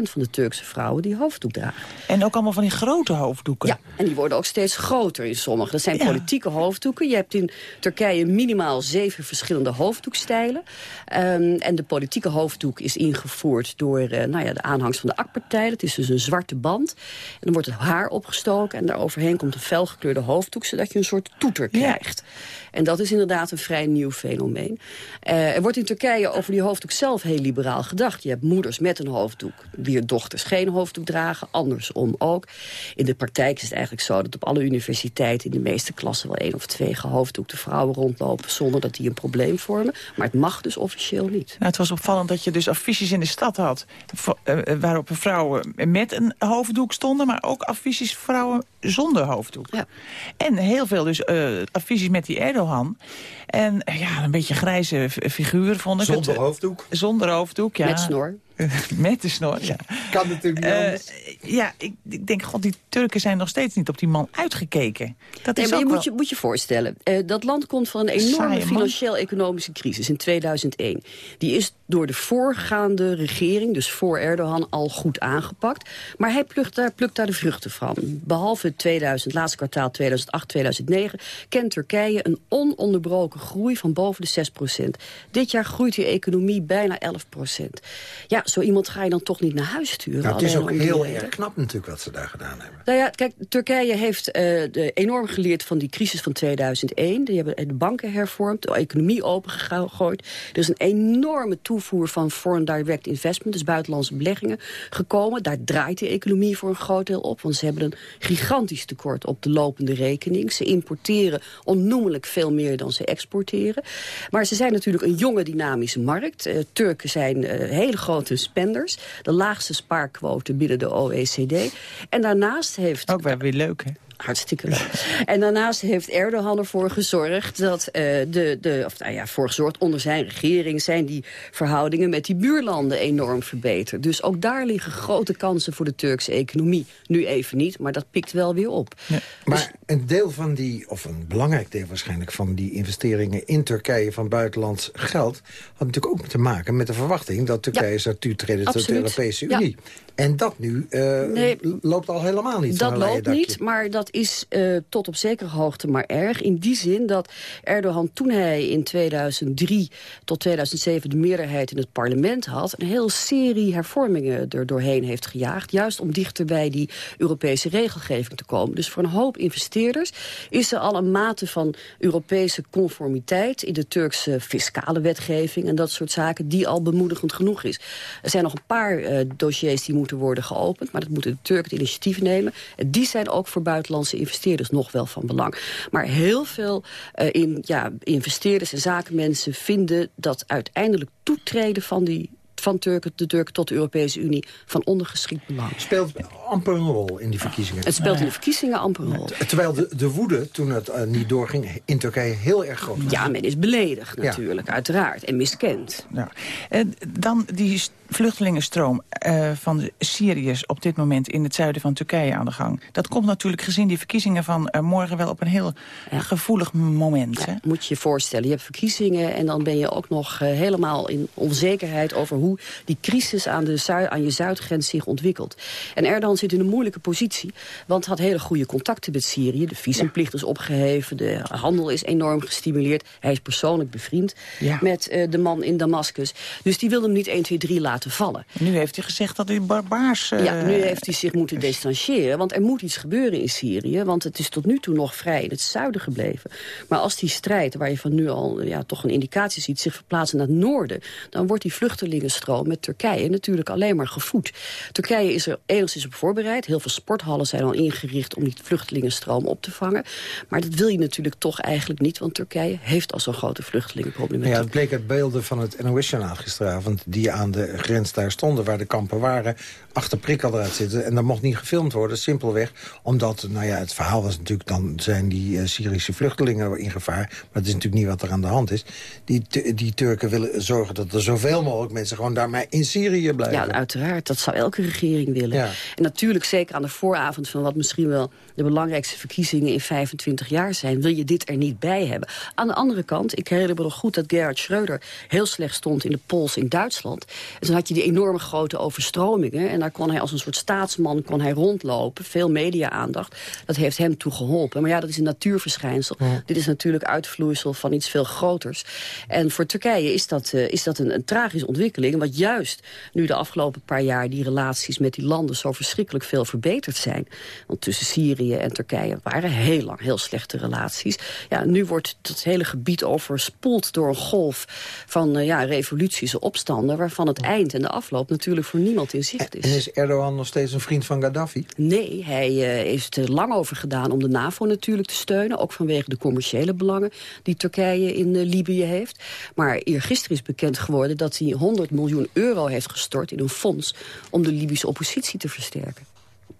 van de Turkse vrouwen die hoofddoek dragen. En ook allemaal van die grote hoofddoeken. Ja, en die worden ook steeds groter in sommige. Dat zijn ja. politieke hoofddoeken je hebt in Turkije minimaal zeven verschillende hoofddoekstijlen. Um, en de politieke hoofddoek is ingevoerd door uh, nou ja, de aanhangs van de AK-partij. Het is dus een zwarte band. En dan wordt het haar opgestoken en daaroverheen komt een felgekleurde hoofddoek... zodat je een soort toeter krijgt. Ja. En dat is inderdaad een vrij nieuw fenomeen. Uh, er wordt in Turkije over die hoofddoek zelf heel liberaal gedacht. Je hebt moeders met een hoofddoek, wier dochters geen hoofddoek dragen. Andersom ook. In de praktijk is het eigenlijk zo dat op alle universiteiten... in de meeste klassen wel één of twee gehoofddoekte vrouwen rondlopen... zonder dat die een probleem vormen. Maar het mag dus officieel niet. Nou, het was opvallend dat je dus affiches in de stad had... Uh, waarop vrouwen met een hoofddoek stonden... maar ook affiches vrouwen zonder hoofddoek. Ja. En heel veel dus uh, affiches met die Erdogan. En ja, een beetje grijze figuur vond ik Zonder het. hoofddoek? Zonder hoofddoek, ja. Met snor. <laughs> Met de snor, ja. Kan natuurlijk niet anders. Uh, ja, ik, ik, denk, god, die Turken zijn nog steeds niet op die man uitgekeken. Dat nee, is maar je, wel... moet je moet je voorstellen, uh, dat land komt van een enorme financieel-economische crisis in 2001. Die is door de voorgaande regering, dus voor Erdogan, al goed aangepakt. Maar hij plukt daar, plukt daar de vruchten van. Behalve 2000, laatste kwartaal 2008, 2009... kent Turkije een ononderbroken groei van boven de 6% Dit jaar groeit die economie bijna 11% Ja, zo iemand ga je dan toch niet naar huis sturen. Nou, het is ook heel erg knap natuurlijk wat ze daar gedaan hebben. Nou ja, kijk, Turkije heeft uh, de enorm geleerd van die crisis van 2001. Die hebben de banken hervormd, de economie opengegooid. Er is een enorme toevoer van foreign direct investment, dus buitenlandse beleggingen, gekomen. Daar draait de economie voor een groot deel op, want ze hebben een gigantisch tekort op de lopende rekening. Ze importeren onnoemelijk veel meer dan ze exporteren. Maar ze zijn natuurlijk een jonge dynamische markt. Uh, Turken zijn uh, hele grote spenders. De laagste spaarquote binnen de OECD. En daarnaast heeft... Ook wel weer leuk, hè? Hartstikke leuk. En daarnaast heeft Erdogan ervoor gezorgd dat uh, de, de, of nou ja, voor gezorgd onder zijn regering zijn die verhoudingen met die buurlanden enorm verbeterd. Dus ook daar liggen grote kansen voor de Turkse economie. Nu even niet, maar dat pikt wel weer op. Ja. Maar dus, een deel van die, of een belangrijk deel waarschijnlijk van die investeringen in Turkije van buitenlands geld, had natuurlijk ook te maken met de verwachting dat Turkije ja, zou toetreden tot de Europese Unie. Ja. En dat nu uh, nee, loopt al helemaal niet. Dat loopt niet, maar dat is uh, tot op zekere hoogte maar erg. In die zin dat Erdogan toen hij in 2003 tot 2007 de meerderheid in het parlement had... een hele serie hervormingen er doorheen heeft gejaagd. Juist om dichter bij die Europese regelgeving te komen. Dus voor een hoop investeerders is er al een mate van Europese conformiteit... in de Turkse fiscale wetgeving en dat soort zaken... die al bemoedigend genoeg is. Er zijn nog een paar uh, dossiers die moeten worden geopend. Maar dat moeten de Turken het initiatief nemen. En die zijn ook voor buitenlandse investeerders nog wel van belang. Maar heel veel uh, in, ja, investeerders en zakenmensen vinden dat uiteindelijk toetreden van die van Turken, de Turken tot de Europese Unie van ondergeschikt belang. Speelt amper een rol in die verkiezingen? Het speelt in de verkiezingen amper een rol. Terwijl de, de woede, toen het uh, niet doorging, in Turkije heel erg groot was. Ja, men is beledigd natuurlijk, ja. uiteraard. En miskend. Ja. En dan die vluchtelingenstroom uh, van Syriërs op dit moment in het zuiden van Turkije aan de gang. Dat komt natuurlijk gezien die verkiezingen van uh, morgen wel op een heel ja. gevoelig moment. Ja, hè? Moet je je voorstellen. Je hebt verkiezingen en dan ben je ook nog uh, helemaal in onzekerheid over hoe die crisis aan, de aan je zuidgrens zich ontwikkelt. En Erdogan zit in een moeilijke positie, want had hele goede contacten met Syrië. De visumplicht is opgeheven, de handel is enorm gestimuleerd. Hij is persoonlijk bevriend met de man in Damascus. Dus die wilde hem niet 1, 2, 3 laten laten vallen. Nu heeft hij gezegd dat hij barbaars... Ja, nu heeft hij zich moeten distancieren. Want er moet iets gebeuren in Syrië. Want het is tot nu toe nog vrij in het zuiden gebleven. Maar als die strijd, waar je van nu al ja, toch een indicatie ziet... zich verplaatsen naar het noorden... dan wordt die vluchtelingenstroom met Turkije natuurlijk alleen maar gevoed. Turkije is er enigszins op voorbereid. Heel veel sporthallen zijn al ingericht om die vluchtelingenstroom op te vangen. Maar dat wil je natuurlijk toch eigenlijk niet... want Turkije heeft al zo'n grote vluchtelingenproblematiek. Ja, het bleek uit beelden van het NOS-journaal gisteravond... die aan de grens daar stonden, waar de kampen waren... achter prikkeldraad zitten. En dat mocht niet gefilmd worden, simpelweg. Omdat, nou ja, het verhaal was natuurlijk... dan zijn die uh, Syrische vluchtelingen in gevaar. Maar dat is natuurlijk niet wat er aan de hand is. Die, die Turken willen zorgen dat er zoveel mogelijk mensen... gewoon daar maar in Syrië blijven. Ja, uiteraard. Dat zou elke regering willen. Ja. En natuurlijk, zeker aan de vooravond van wat misschien wel... de belangrijkste verkiezingen in 25 jaar zijn... wil je dit er niet bij hebben. Aan de andere kant, ik herinner me nog goed dat Gerhard Schreuder... heel slecht stond in de polls in Duitsland. En toen had je die enorme grote overstromingen. En daar kon hij als een soort staatsman kon hij rondlopen. Veel media-aandacht. Dat heeft hem toe geholpen. Maar ja, dat is een natuurverschijnsel. Dit is natuurlijk uitvloeisel van iets veel groters. En voor Turkije is dat, uh, is dat een, een tragische ontwikkeling. Wat juist nu de afgelopen paar jaar die relaties met die landen... zo verschrikkelijk veel verbeterd zijn. Want tussen Syrië en Turkije waren heel lang heel slechte relaties. Ja, nu wordt het hele gebied overspoeld door een golf van uh, ja, revoluties en opstanden... waarvan het eind en de afloop natuurlijk voor niemand in zicht is. En is Erdogan nog steeds een vriend van Gaddafi? Nee, hij uh, heeft er lang over gedaan om de NAVO natuurlijk te steunen. Ook vanwege de commerciële belangen die Turkije in uh, Libië heeft. Maar eergisteren is bekend geworden dat hij 100 miljoen euro heeft gestort... in een fonds om de Libische oppositie te versterken.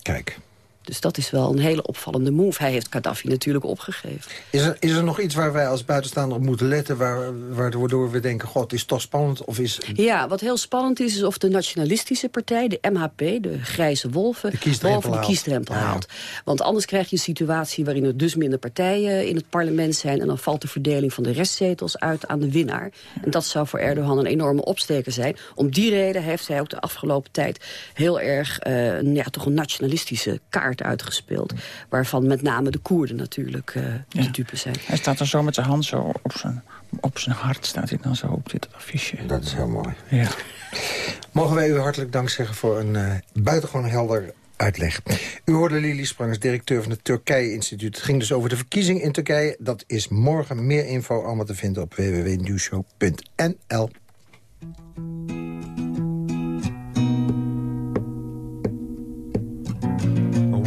Kijk, dus dat is wel een hele opvallende move. Hij heeft Gaddafi natuurlijk opgegeven. Is er, is er nog iets waar wij als buitenstaander op moeten letten... Waar, waardoor we denken, god, het is toch spannend? Of is... Ja, wat heel spannend is, is of de nationalistische partij... de MHP, de grijze wolven, de kiesdrempel, de kiesdrempel haalt. Want anders krijg je een situatie waarin er dus minder partijen... in het parlement zijn... en dan valt de verdeling van de restzetels uit aan de winnaar. En dat zou voor Erdogan een enorme opsteker zijn. Om die reden heeft hij ook de afgelopen tijd... heel erg uh, ja, toch een nationalistische kaart uitgespeeld. Waarvan met name de Koerden natuurlijk uh, ja. de dupe zijn. Hij staat er zo met zijn hand zo op zijn, op zijn hart, staat hij dan zo op dit affiche. Dat is heel mooi. Ja. Mogen wij u hartelijk dank zeggen voor een uh, buitengewoon helder uitleg. U hoorde Lili Sprangers, directeur van het Turkije-instituut. Het ging dus over de verkiezing in Turkije. Dat is morgen meer info allemaal te vinden op www.newshow.nl.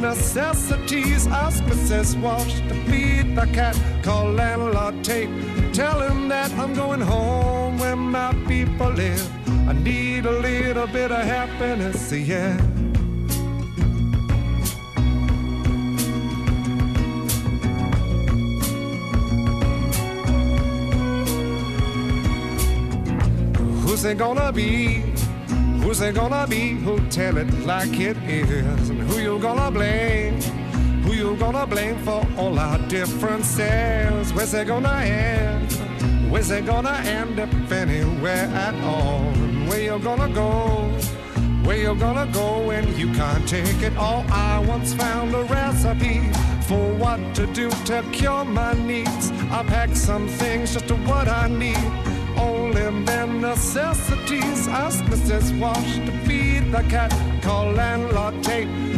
necessities. Ask Mrs. Walsh to feed the cat. Call landlord Tate. Tell him that I'm going home where my people live. I need a little bit of happiness, yeah. Who's it gonna be? Who's it gonna be who'll tell it like it is? You gonna blame? Who you gonna blame for all our differences? Where's it gonna end? Where's it gonna end if anywhere at all? Where you gonna go? Where you gonna go when you can't take it all? I once found a recipe for what to do to cure my needs. I packed some things just to what I need only bare necessities. Ask Mrs. Wash to feed the cat. Call landlord Tate.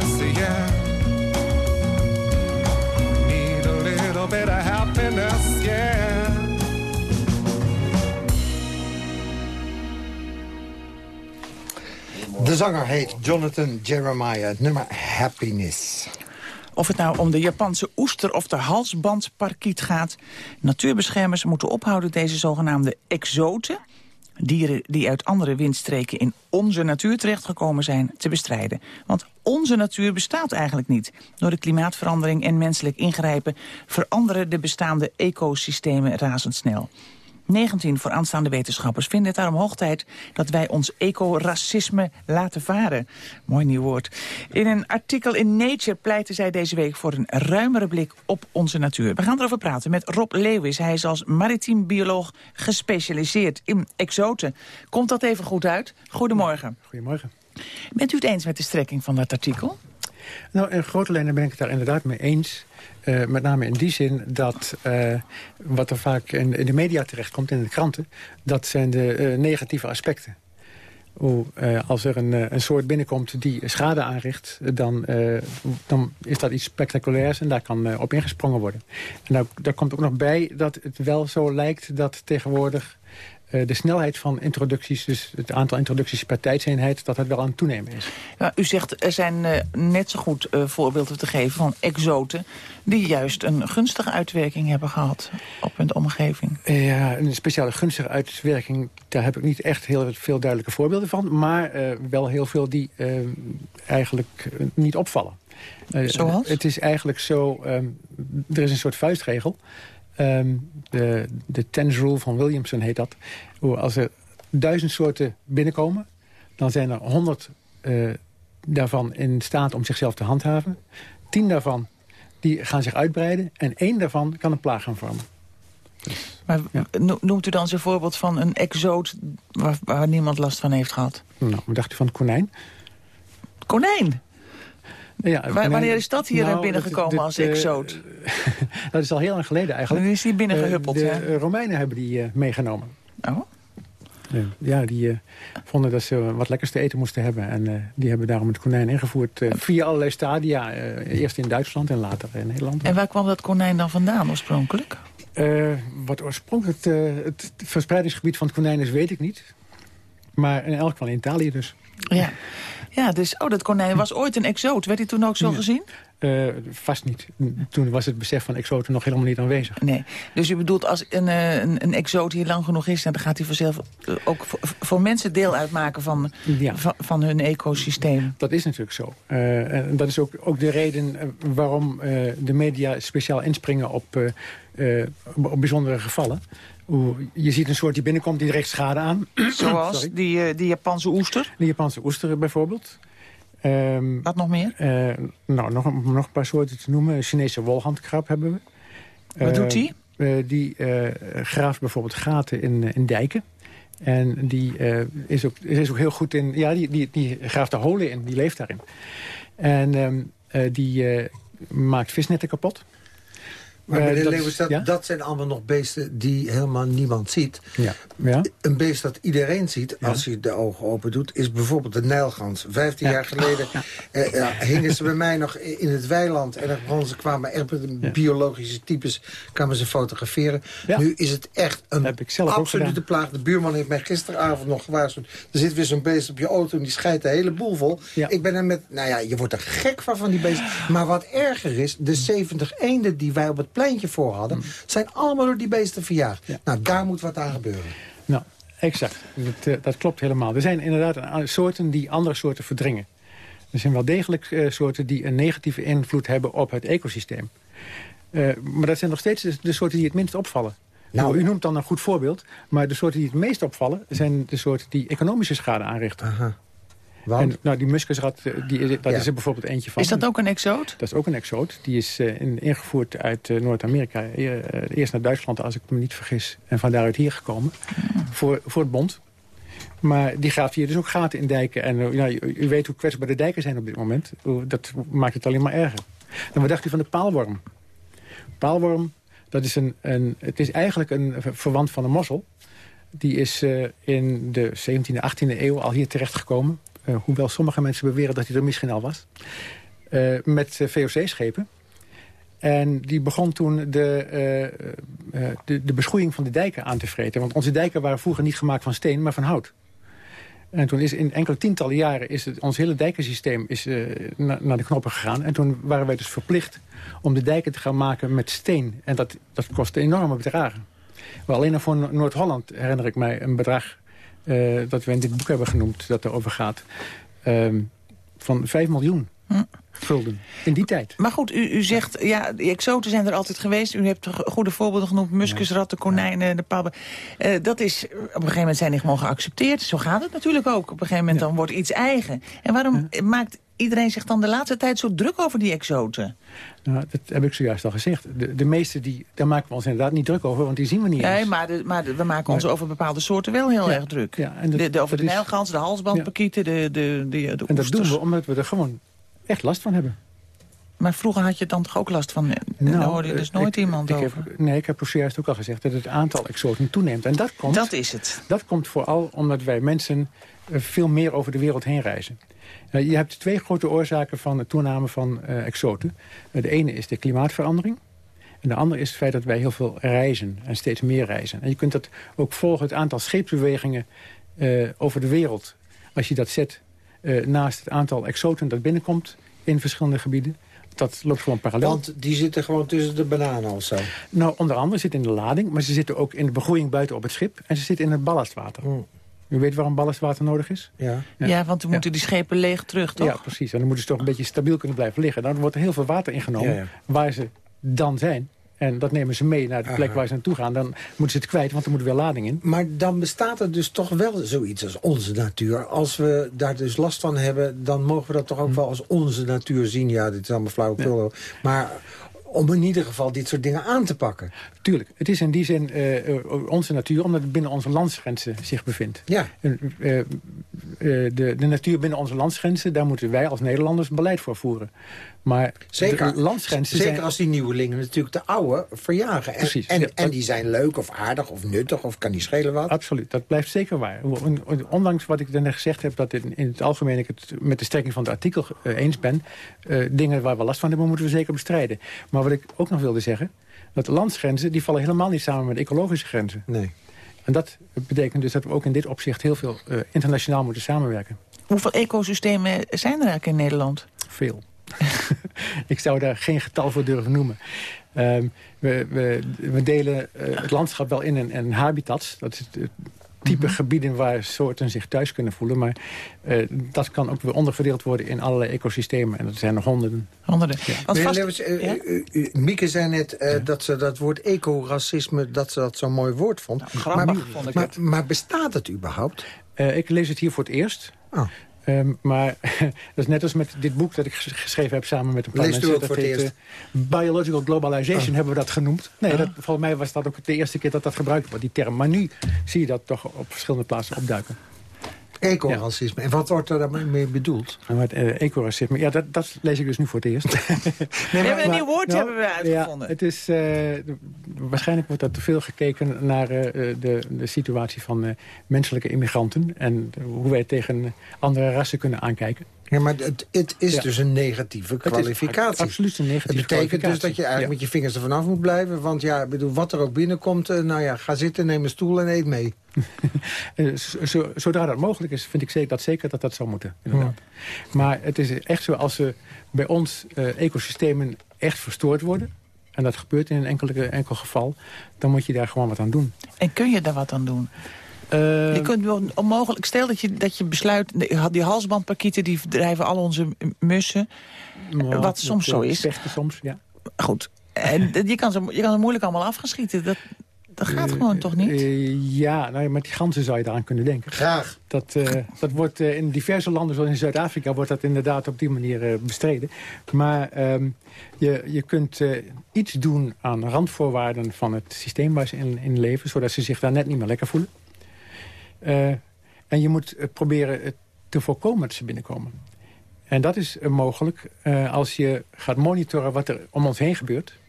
yeah. Need a little bit of happiness, yeah. De zanger heet Jonathan Jeremiah. Het nummer Happiness. Of het nou om de Japanse oester of de halsbandparkiet gaat... natuurbeschermers moeten ophouden deze zogenaamde exoten dieren die uit andere windstreken in onze natuur terechtgekomen zijn, te bestrijden. Want onze natuur bestaat eigenlijk niet. Door de klimaatverandering en menselijk ingrijpen veranderen de bestaande ecosystemen razendsnel. 19 vooraanstaande wetenschappers vinden het daarom hoog tijd... dat wij ons ecoracisme laten varen. Mooi nieuw woord. In een artikel in Nature pleiten zij deze week... voor een ruimere blik op onze natuur. We gaan erover praten met Rob Lewis. Hij is als maritiem bioloog gespecialiseerd in exoten. Komt dat even goed uit? Goedemorgen. Goedemorgen. Bent u het eens met de strekking van dat artikel? Nou, in grote lijnen ben ik het daar inderdaad mee eens. Uh, met name in die zin dat uh, wat er vaak in, de media terechtkomt, in de kranten... dat zijn de uh, negatieve aspecten. Als er een, een soort binnenkomt die schade aanricht... Dan, dan is dat iets spectaculairs en daar kan op ingesprongen worden. En daar, komt ook nog bij dat het wel zo lijkt dat tegenwoordig eh, de snelheid van introducties, dus het aantal introducties per tijdseenheid, dat het wel aan het toenemen is. Ja, u zegt er zijn uh, net zo goed uh, voorbeelden te geven van exoten die juist een gunstige uitwerking hebben gehad op hun omgeving. Ja, een speciale gunstige uitwerking, daar heb ik niet echt heel veel duidelijke voorbeelden van, maar wel heel veel die eigenlijk niet opvallen. Zoals? Het is eigenlijk zo, um, er is een soort vuistregel. Um, de, de tens rule van Williamson heet dat. Als er duizend soorten binnenkomen... dan zijn er honderd uh, daarvan in staat om zichzelf te handhaven. Tien daarvan die gaan zich uitbreiden. En één daarvan kan een plaag gaan vormen. Maar noemt u dan zo'n voorbeeld van een exoot... Waar, waar, niemand last van heeft gehad? Nou, wat dacht u van het konijn? Konijn? Ja, wanneer is dat hier nou, binnengekomen als eh, <laughs> exoot? dat is al heel lang geleden eigenlijk. Nu is die binnengehuppeld, uh, De Romeinen hebben die uh, meegenomen. Oh? Ja, die vonden dat ze wat lekkers te eten moesten hebben. En die hebben daarom het konijn ingevoerd via allerlei stadia. eerst in Duitsland en later in Nederland. En waar kwam dat konijn dan vandaan oorspronkelijk? wat oorspronkelijk het, het verspreidingsgebied van het konijn is, weet ik niet. Maar in elk geval in Italië dus. Ja. Ja, dus oh, dat konijn was ooit een exoot. Werd hij toen ook zo gezien? Uh, vast niet. Toen was het besef van exoten nog helemaal niet aanwezig. Nee. Dus u bedoelt, als een, eh, een, een exoot hier lang genoeg is... dan gaat hij vanzelf uh, ook voor, voor, mensen deel uitmaken van, van, van, hun ecosysteem. Dat is natuurlijk zo. en dat is ook, ook de reden waarom de media speciaal inspringen op, op bijzondere gevallen je ziet een soort die binnenkomt, die richt schade aan. <clears throat> Zoals die, uh, die Japanse oester? Die Japanse oester bijvoorbeeld. Um, Wat nog meer? Uh, nou, nog, nog een paar soorten te noemen. Chinese wolhandkrab hebben we. Wat doet die? Uh, die graaft bijvoorbeeld gaten in, in dijken. En die is, ook, is ook heel goed in... Ja, die, die, die graaft er holen in, die leeft daarin. En um, die maakt visnetten kapot. Maar uh, meneer Leeuwens, dat, dat, zijn allemaal nog beesten die helemaal niemand ziet. Ja. Ja? Een beest dat iedereen ziet als hij de ogen open doet... is bijvoorbeeld de nijlgans. Vijftien jaar geleden eh, hingen ze bij mij nog in het weiland... en dan ze kwamen echt biologische types kwamen ze fotograferen. Nu is het echt een absolute plaag. De buurman heeft mij gisteravond nog gewaarschuwd. Er zit weer zo'n beest op je auto en die scheidt de hele boel vol. Ik ben er met... Nou ja, je wordt er gek van, van die beesten. Maar wat erger is, de 70 eenden die wij op het pleintje voor hadden... Mm. zijn allemaal door die beesten verjaagd. Nou, daar moet wat aan gebeuren. Nou, exact. Dat, uh, dat klopt helemaal. Er zijn inderdaad soorten die andere soorten verdringen. Er zijn wel degelijk uh, soorten die een negatieve invloed hebben op het ecosysteem. Uh, maar dat zijn nog steeds de, de, soorten die het minst opvallen. Nou, u noemt dan een goed voorbeeld. Maar de soorten die het meest opvallen... zijn de soorten die economische schade aanrichten. Aha. En, nou, die muskusrat, eh, die, dat is er bijvoorbeeld eentje van. Is dat ook een exoot? Dat is ook een exoot. Die is uh, in, ingevoerd uit uh, Noord-Amerika. eerst naar Duitsland, als ik me niet vergis. En van daaruit hier gekomen. Hmm. Voor, voor het bond. Maar die graaft hier dus ook gaten in dijken. En uh, u, u, weet hoe kwetsbaar de dijken zijn op dit moment. Dat maakt het alleen maar erger. En wat dacht u van de paalworm? Paalworm, dat is, een, een, het is eigenlijk een verwant van de mosel. Die is uh, in de 17e, 18e eeuw al hier terechtgekomen. Uh, hoewel sommige mensen beweren dat hij er misschien al was. Uh, met VOC-schepen. En die begon toen de, de, de beschoeiing van de dijken aan te vreten. Want onze dijken waren vroeger niet gemaakt van steen, maar van hout. En toen is in enkele tientallen jaren is het, ons hele dijkensysteem is, uh, naar de knoppen gegaan. En toen waren wij dus verplicht om de dijken te gaan maken met steen. En dat, dat kostte enorme bedragen. Alleen voor Noord-Holland herinner ik mij een bedrag... Uh, dat we in dit boek hebben genoemd, dat erover gaat... Uh, van 5 miljoen. Hm gulden in die tijd. Maar goed, u, u zegt, ja, die exoten zijn er altijd geweest. U hebt goede voorbeelden genoemd, muskusratten, konijnen, de pabben. Uh, dat is, op een gegeven moment zijn die gewoon geaccepteerd. Zo gaat het natuurlijk ook. Op een gegeven moment dan wordt iets eigen. En waarom maakt iedereen zich dan de laatste tijd zo druk over die exoten? Nou, dat heb ik zojuist al gezegd. De, de meeste, die, daar maken we ons inderdaad niet druk over, want die zien we niet nee, eens. maar, de, maar we maken ons over bepaalde soorten wel heel erg druk. Ja, en de, over de nijlgans, de halsbandpakieten, de, de, de, de En dat doen we omdat we er gewoon echt last van hebben. Maar vroeger had je dan toch ook last van? Nou, daar hoorde je dus nooit iemand ik over. Heb, nee, ik heb zojuist ook al gezegd dat het aantal exoten toeneemt. En dat komt... Dat is het. Dat komt vooral omdat wij mensen eh, veel meer over de wereld heen reizen. Uh, je hebt twee grote oorzaken van de toename van uh, exoten. de ene is de klimaatverandering. En de andere is het feit dat wij heel veel reizen en steeds meer reizen. En je kunt dat ook volgen, het aantal scheepsbewegingen over de wereld. Als je dat zet naast het aantal exoten dat binnenkomt in verschillende gebieden dat loopt gewoon parallel. Want die zitten gewoon tussen de bananen of zo? Nou, onder andere zitten in de lading, maar ze zitten ook in de begroeiing buiten op het schip. En ze zitten in het ballastwater. Mm. U weet waarom ballastwater nodig is? Ja, ja. ja want dan moeten die schepen leeg terug, toch? Ja, precies. En dan moeten ze toch een beetje stabiel kunnen blijven liggen. Dan wordt er heel veel water ingenomen waar ze dan zijn. En dat nemen ze mee naar de plek waar ze naartoe gaan. Dan moeten ze het kwijt, want er moet weer lading in. Maar dan bestaat er dus toch wel zoiets als onze natuur. Als we daar dus last van hebben, dan mogen we dat toch ook hm. wel als onze natuur zien. Ja, dit is allemaal flauwekul. Ja. Maar om in ieder geval dit soort dingen aan te pakken. Tuurlijk, het is in die zin uh, onze natuur, omdat het binnen onze landsgrenzen zich bevindt. Ja. Uh, de, de natuur binnen onze landsgrenzen, daar moeten wij als Nederlanders beleid voor voeren. Maar zeker, de landsgrenzen Zeker als die nieuwelingen natuurlijk de oude verjagen. En, Precies, en, en, die zijn leuk of aardig of nuttig of kan die schelen wat. Absoluut, dat blijft zeker waar. Ondanks wat ik net gezegd heb... dat in, in het algemeen ik het met de strekking van het artikel uh, eens ben... Uh, dingen waar we last van hebben, moeten we zeker bestrijden. Maar wat ik ook nog wilde zeggen... dat de landsgrenzen die vallen helemaal niet samen met ecologische grenzen. Nee. En dat betekent dus dat we ook in dit opzicht heel veel uh, internationaal moeten samenwerken. Hoeveel ecosystemen zijn er eigenlijk in Nederland? Veel. <laughs> ik zou daar geen getal voor durven noemen. Um, we, we, we, delen uh, het landschap wel in en, en habitats. Dat is het type mhm. gebieden waar soorten zich thuis kunnen voelen. Maar uh, dat kan ook weer onderverdeeld worden in allerlei ecosystemen. En dat zijn er honderden. Honderden. Ja. Vast... Lewis, uh, ja? uh, Mieke zei net ja. dat ze dat woord ecoracisme... dat ze dat zo'n mooi woord vond. Nou, grappig, maar, vond ik maar, het. maar bestaat het überhaupt? ik lees het hier voor het eerst. Oh. Um, maar <laughs> dat is net als met dit boek dat ik geschreven heb samen met een paar Leest mensen. dat eerst? Uh, Biological Globalization oh. hebben we dat genoemd. Nee, oh. dat, volgens mij was dat ook de eerste keer dat dat gebruikt wordt, die term. Maar nu zie je dat toch op verschillende plaatsen opduiken. Ecoracisme. Ja. En wat wordt er daarmee bedoeld? Het uh, ecoracisme, ja, dat, dat, lees ik dus nu voor het eerst. <laughs> nee, maar, we hebben een nieuw woord nou, hebben we uitgevonden. Ja, het is, uh, waarschijnlijk wordt er te veel gekeken naar uh, de, de situatie van menselijke immigranten... en hoe wij tegen andere rassen kunnen aankijken. Ja, maar het, het is ja. dus een negatieve kwalificatie. Het is absoluut een negatieve Het betekent dus dat je eigenlijk ja. met je vingers er vanaf moet blijven. Want ja, bedoel, wat er ook binnenkomt, uh, nou ja, ga zitten, neem een stoel en eet mee. <laughs> Zodra dat mogelijk is, vind ik zeker dat zeker dat dat zou moeten. Inderdaad. Ja. Maar het is echt zo, als er bij ons uh, ecosystemen echt verstoord worden... en dat gebeurt in een enkele, enkel geval... dan moet je daar gewoon wat aan doen. En kun je daar wat aan doen? Uh, je kunt onmogelijk, stel dat je, dat je besluit, die halsbandpakieten die drijven al onze mussen. Wat soms zo is. soms, ja. Goed. En je kan, ze, je kan ze moeilijk allemaal afgeschieten. Dat, Dat gaat gewoon toch niet? ja, nou, met die ganzen zou je daaraan kunnen denken. Graag. Dat, dat wordt in diverse landen, zoals in Zuid-Afrika... wordt dat inderdaad op die manier bestreden. Maar ehm, je, je kunt iets doen aan randvoorwaarden van het systeem waar ze in, in leven... zodat ze zich daar net niet meer lekker voelen. En je moet proberen te voorkomen dat ze binnenkomen. En dat is mogelijk als je gaat monitoren wat er om ons heen gebeurt.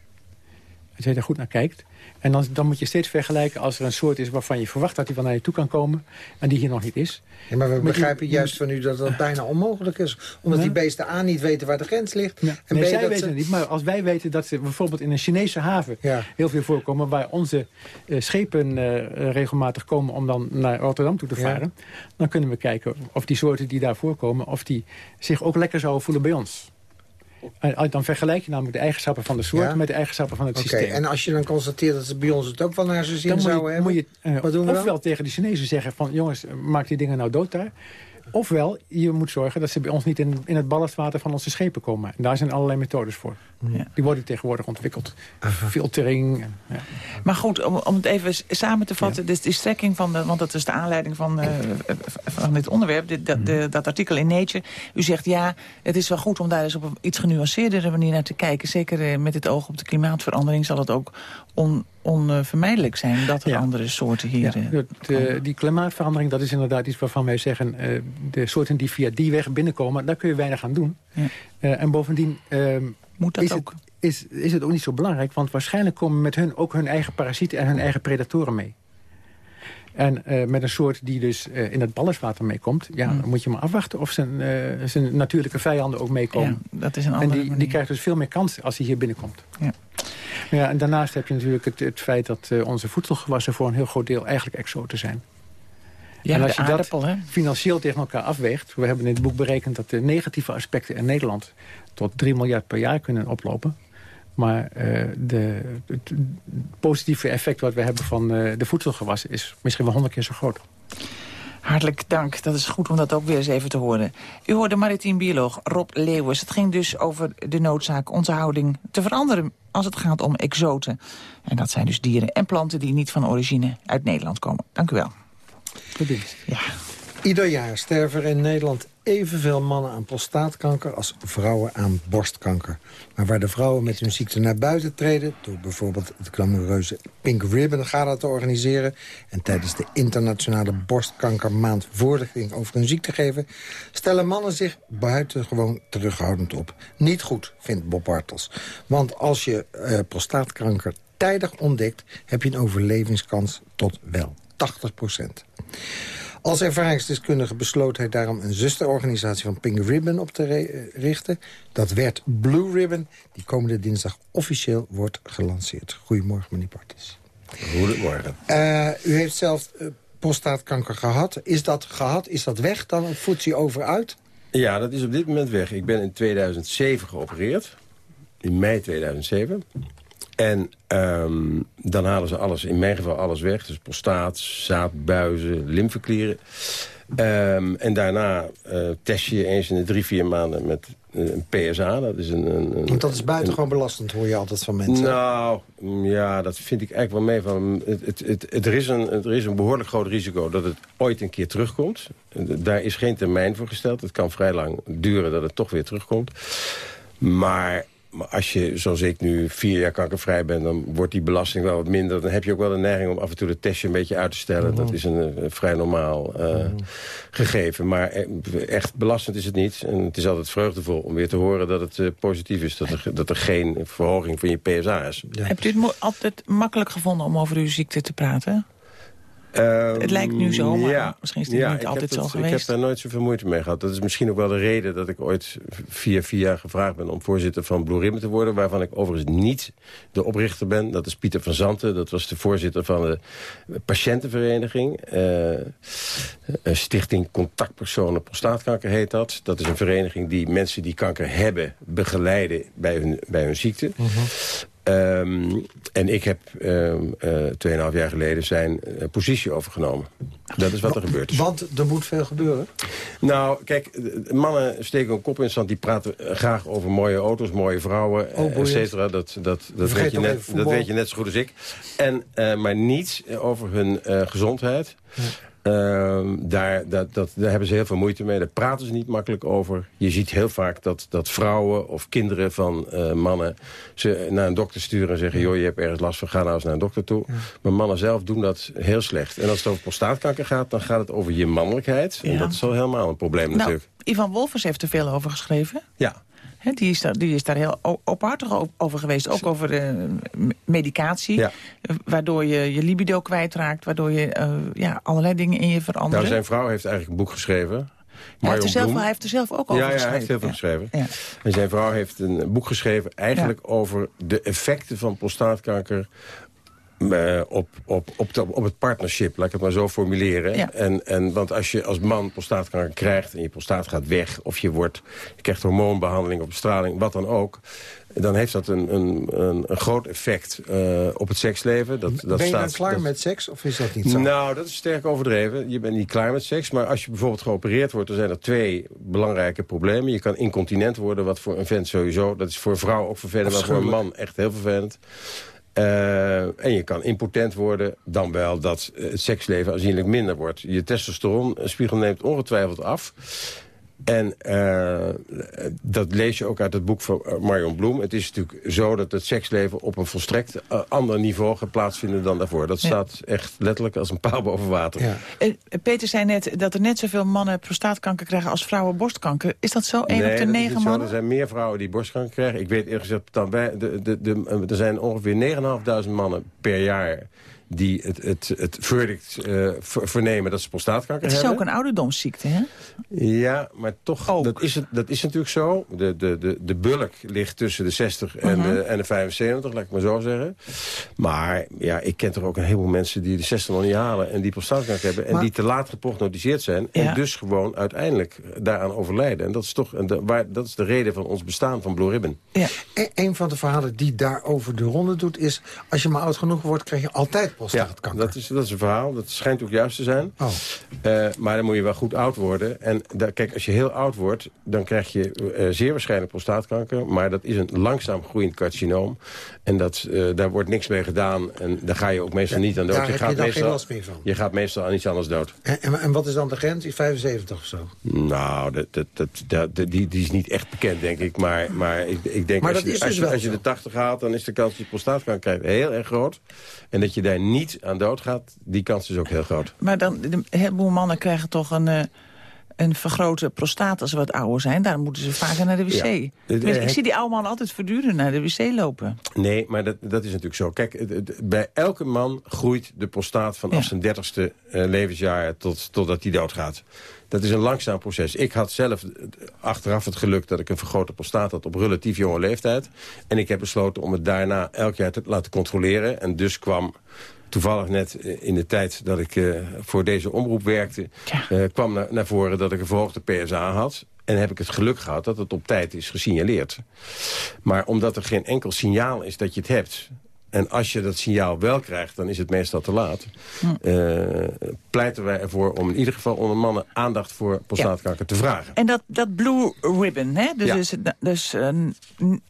Als je er goed naar kijkt. En dan, dan moet je steeds vergelijken als er een soort is waarvan je verwacht dat hij van naar je toe kan komen. En die hier nog niet is. Ja, maar we begrijpen juist van u dat dat bijna onmogelijk is. Omdat die beesten A niet weten waar de grens ligt. En nee, zij weten het niet. Maar als wij weten dat ze bijvoorbeeld in een Chinese haven heel veel voorkomen. Waar onze uh, schepen uh, regelmatig komen om dan naar Rotterdam toe te varen. Dan kunnen we kijken of die soorten die daar voorkomen. Of die zich ook lekker zouden voelen bij ons. Dan vergelijk je namelijk de eigenschappen van de soort met de eigenschappen van het okay, systeem. En als je dan constateert dat ze bij ons het ook wel naar zijn zin zouden hebben... Moet je, uh, wat doen we ofwel tegen de Chinezen zeggen van... jongens, maak die dingen nou dood daar. Ofwel, je moet zorgen dat ze bij ons niet in, in het ballastwater van onze schepen komen. En daar zijn allerlei methodes voor. Ja. Die worden tegenwoordig ontwikkeld. Filtering. Ja. Maar goed, om, om het even samen te vatten. Dus de strekking van de, want dat is de aanleiding van, uh, van dit onderwerp. Dit, dat, de, dat artikel in Nature. U zegt ja, het is wel goed om daar eens op een iets genuanceerdere manier naar te kijken. Zeker met het oog op de klimaatverandering zal het ook on, onvermijdelijk zijn dat er andere soorten hier... Ja, de, die klimaatverandering, dat is inderdaad iets waarvan wij zeggen... Uh, de soorten die via die weg binnenkomen, daar kun je weinig aan doen. Ja. Uh, en bovendien... Uh, Moet dat is ook? Het, is, is het ook niet zo belangrijk, want waarschijnlijk komen met hun ook hun eigen parasieten en hun eigen predatoren mee. En uh, met een soort die dus uh, in het ballastwater meekomt... ja, mm. dan moet je maar afwachten of zijn, uh, zijn natuurlijke vijanden ook meekomen. Ja, dat is een andere en die, die krijgt dus veel meer kans als hij hier binnenkomt. Ja. Ja, en daarnaast heb je natuurlijk het, het feit dat onze voedselgewassen... voor een heel groot deel eigenlijk exoten zijn. Ja, en als je aardappel, dat hè? financieel tegen elkaar afweegt... we hebben in het boek berekend dat de negatieve aspecten in Nederland... tot 3 miljard per jaar kunnen oplopen. Maar uh, de, het positieve effect wat we hebben van uh, de voedselgewassen... is misschien wel honderd keer zo groot. Hartelijk dank. Dat is goed om dat ook weer eens even te horen. U hoorde maritiem bioloog Rob Leeuwens. Het ging dus over de noodzaak onze houding te veranderen... als het gaat om exoten. En dat zijn dus dieren en planten die niet van origine uit Nederland komen. Dank u wel. Dienst. Ja. Ieder jaar sterven er in Nederland evenveel mannen aan prostaatkanker als vrouwen aan borstkanker. Maar waar de vrouwen met hun ziekte naar buiten treden... door bijvoorbeeld het glamoureuze Pink Ribbon Gala te organiseren... en tijdens de internationale borstkankermaand voorlichting over hun ziekte geven... stellen mannen zich buitengewoon terughoudend op. Niet goed, vindt Bob Bartels. Want als je uh, prostaatkanker tijdig ontdekt... heb je een overlevingskans tot wel 80 procent. Als ervaringsdeskundige besloot hij daarom een zusterorganisatie van Pink Ribbon op te richten. Dat werd Blue Ribbon, die komende dinsdag officieel wordt gelanceerd. Goedemorgen, meneer Partis. Goedemorgen. Uh, u heeft zelf uh, prostaatkanker gehad. Is dat gehad? Is dat weg? Dan voedt u over uit? Ja, dat is op dit moment weg. Ik ben in 2007 geopereerd. In mei 2007. En um, dan halen ze alles, in mijn geval alles weg. Dus prostaat, zaadbuizen, lymfeklieren. Um, en daarna uh, test je eens in de drie, vier maanden met een PSA. Dat is een, een, een Want dat is buitengewoon een, belastend, hoor je altijd van mensen. Nou, ja, dat vind ik eigenlijk wel mee. Van, het, het, het, het, er, is een, er is een behoorlijk groot risico dat het ooit een keer terugkomt. Daar is geen termijn voor gesteld. Het kan vrij lang duren dat het toch weer terugkomt. Maar maar als je, zoals ik nu, vier jaar kankervrij ben... dan wordt die belasting wel wat minder. Dan heb je ook wel de neiging om af en toe de testje een beetje uit te stellen. Mm -hmm. Dat is een, een vrij normaal uh, mm -hmm. gegeven. Maar echt belastend is het niet. En het is altijd vreugdevol om weer te horen dat het uh, positief is. Dat er, dat er geen verhoging van je PSA is. Ja. Hebt u het altijd makkelijk gevonden om over uw ziekte te praten? Um, het lijkt nu zo, maar ja, misschien is het ja, niet altijd zo geweest. Ik heb daar nooit zoveel moeite mee gehad. Dat is misschien ook wel de reden dat ik ooit via via gevraagd ben... om voorzitter van Blue Ribbon te worden... waarvan ik overigens niet de oprichter ben. Dat is Pieter van Zanten. Dat was de voorzitter van de patiëntenvereniging. Uh, Stichting Contactpersonen Prostaatkanker heet dat. Dat is een vereniging die mensen die kanker hebben... begeleiden bij hun, bij hun ziekte. Uh -huh. Ehm, en ik heb um, uh, 2,5 jaar geleden zijn uh, positie overgenomen. Dat is wat er gebeurt. Want er moet veel gebeuren? Nou, kijk, mannen steken een kop in stand. Die praten graag over mooie auto's, mooie vrouwen, oh, et cetera. Dat, dat, dat, weet je net, dat weet je net zo goed als ik. En, uh, maar niet over hun gezondheid. Ja. Uh, daar, dat, dat, daar hebben ze heel veel moeite mee. Daar praten ze niet makkelijk over. Je ziet heel vaak dat, dat vrouwen of kinderen van uh, mannen... ze naar een dokter sturen en zeggen... joh, je hebt ergens last van, ga nou eens naar een dokter toe. Maar mannen zelf doen dat heel slecht. En als het over prostaatkanker gaat, dan gaat het over je mannelijkheid. En dat is al helemaal een probleem nou, natuurlijk. Ivan Wolfers heeft er veel over geschreven. Ja die, is daar, die is daar heel openhartig over geweest. Ook over uh, medicatie. Ja. Waardoor je je libido kwijtraakt. Waardoor je uh, ja, allerlei dingen in je veranderen. Nou, zijn vrouw heeft eigenlijk een boek geschreven. Hij heeft, er zelf, hij heeft er zelf ook over ja, geschreven. Ja, hij heeft heel veel geschreven. Ja. En zijn vrouw heeft een boek geschreven eigenlijk over de effecten van prostaatkanker uh, op, op, op, de, op het partnership, laat ik het maar zo formuleren. Ja. En, en, want als je als man prostaatkanker krijgt en je prostaat gaat weg... of je, wordt, je krijgt hormoonbehandeling of bestraling, wat dan ook... dan heeft dat een, een, een, een groot effect uh, op het seksleven. Dat, dat ben je staat, dan klaar dat, met seks of is dat niet zo? Nou, dat is sterk overdreven. Je bent niet klaar met seks. Maar als je bijvoorbeeld geopereerd wordt... dan zijn er twee belangrijke problemen. Je kan incontinent worden, wat voor een vent sowieso... dat is voor een vrouw ook vervelend, maar voor een man echt heel vervelend. Uh, en je kan impotent worden, dan wel dat het seksleven aanzienlijk minder wordt. Je testosteronspiegel neemt ongetwijfeld af. En uh, dat lees je ook uit het boek van Marion Bloem. Het is natuurlijk zo dat het seksleven op een volstrekt uh, ander niveau gaat plaatsvinden dan daarvoor. Dat staat echt letterlijk als een paal boven water. Ja. Uh, Peter zei net dat er net zoveel mannen prostaatkanker krijgen als vrouwen borstkanker. Is dat zo? 1 nee, op de 9 mannen? Er zijn meer vrouwen die borstkanker krijgen. Ik weet eerlijk gezegd, dan bij de, de, de, er zijn ongeveer 9.500 mannen per jaar die het, het, het verdict uh, vernemen dat ze prostaatkanker hebben. Het is ook een ouderdomsziekte, hè? Ja, maar toch, dat is, het, dat is natuurlijk zo. De, de, de, de bulk ligt tussen de 60 en, uh -huh. de, en de 75, laat ik maar zo zeggen. Maar ja, ik ken toch ook een heleboel mensen die de 60 nog niet halen... en die prostaatkanker hebben en maar, die te laat geprognotiseerd zijn... Ja. en dus gewoon uiteindelijk daaraan overlijden. En dat is toch de, waar, dat is de reden van ons bestaan van Blue Ribbon. Ja. E een van de verhalen die daarover de ronde doet is... als je maar oud genoeg wordt, krijg je altijd ja, dat is, dat is een verhaal. Dat schijnt ook juist te zijn. Oh. Uh, maar dan moet je wel goed oud worden. En daar, kijk, als je heel oud wordt, dan krijg je uh, zeer waarschijnlijk prostaatkanker. Maar dat is een langzaam groeiend carcinoom. En dat, uh, daar wordt niks mee gedaan. En daar ga je ook meestal ja, niet aan dood. Daar je, gaat je meestal, geen last meer van. Je gaat meestal aan iets anders dood. En, en, en wat is dan de grens? Is 75 of zo? Nou, dat, dat, dat, dat, die, die is niet echt bekend, denk ik. Maar, maar ik, ik denk, maar als, je, dus als, je, als je de 80 haalt, dan is de kans dat je prostaatkanker krijgt heel erg groot. En dat je daar niet aan dood gaat, die kans is ook heel groot. Maar dan, een heleboel mannen krijgen toch een, uh, een vergrote prostaat als ze wat ouder zijn. Daar moeten ze vaker naar de wc. Ja. Dus ik zie die oude man altijd voortdurend naar de wc lopen. Nee, maar dat, dat is natuurlijk zo. Kijk, bij elke man groeit de prostaat vanaf ja. zijn dertigste uh, levensjaar tot, totdat hij doodgaat. Dat is een langzaam proces. Ik had zelf achteraf het geluk dat ik een vergrote prostaat had op relatief jonge leeftijd. En ik heb besloten om het daarna elk jaar te laten controleren. En dus kwam toevallig net in de tijd dat ik uh, voor deze omroep werkte... Ja. Uh, kwam naar, naar voren dat ik een verhoogde PSA had. En heb ik het geluk gehad dat het op tijd is gesignaleerd. Maar omdat er geen enkel signaal is dat je het hebt... En als je dat signaal wel krijgt, dan is het meestal te laat. Hm. Uh, pleiten wij ervoor om in ieder geval onder mannen aandacht voor prostaatkanker ja. te vragen. En dat, dat blue ribbon, hè? dus, ja. dus, dus uh,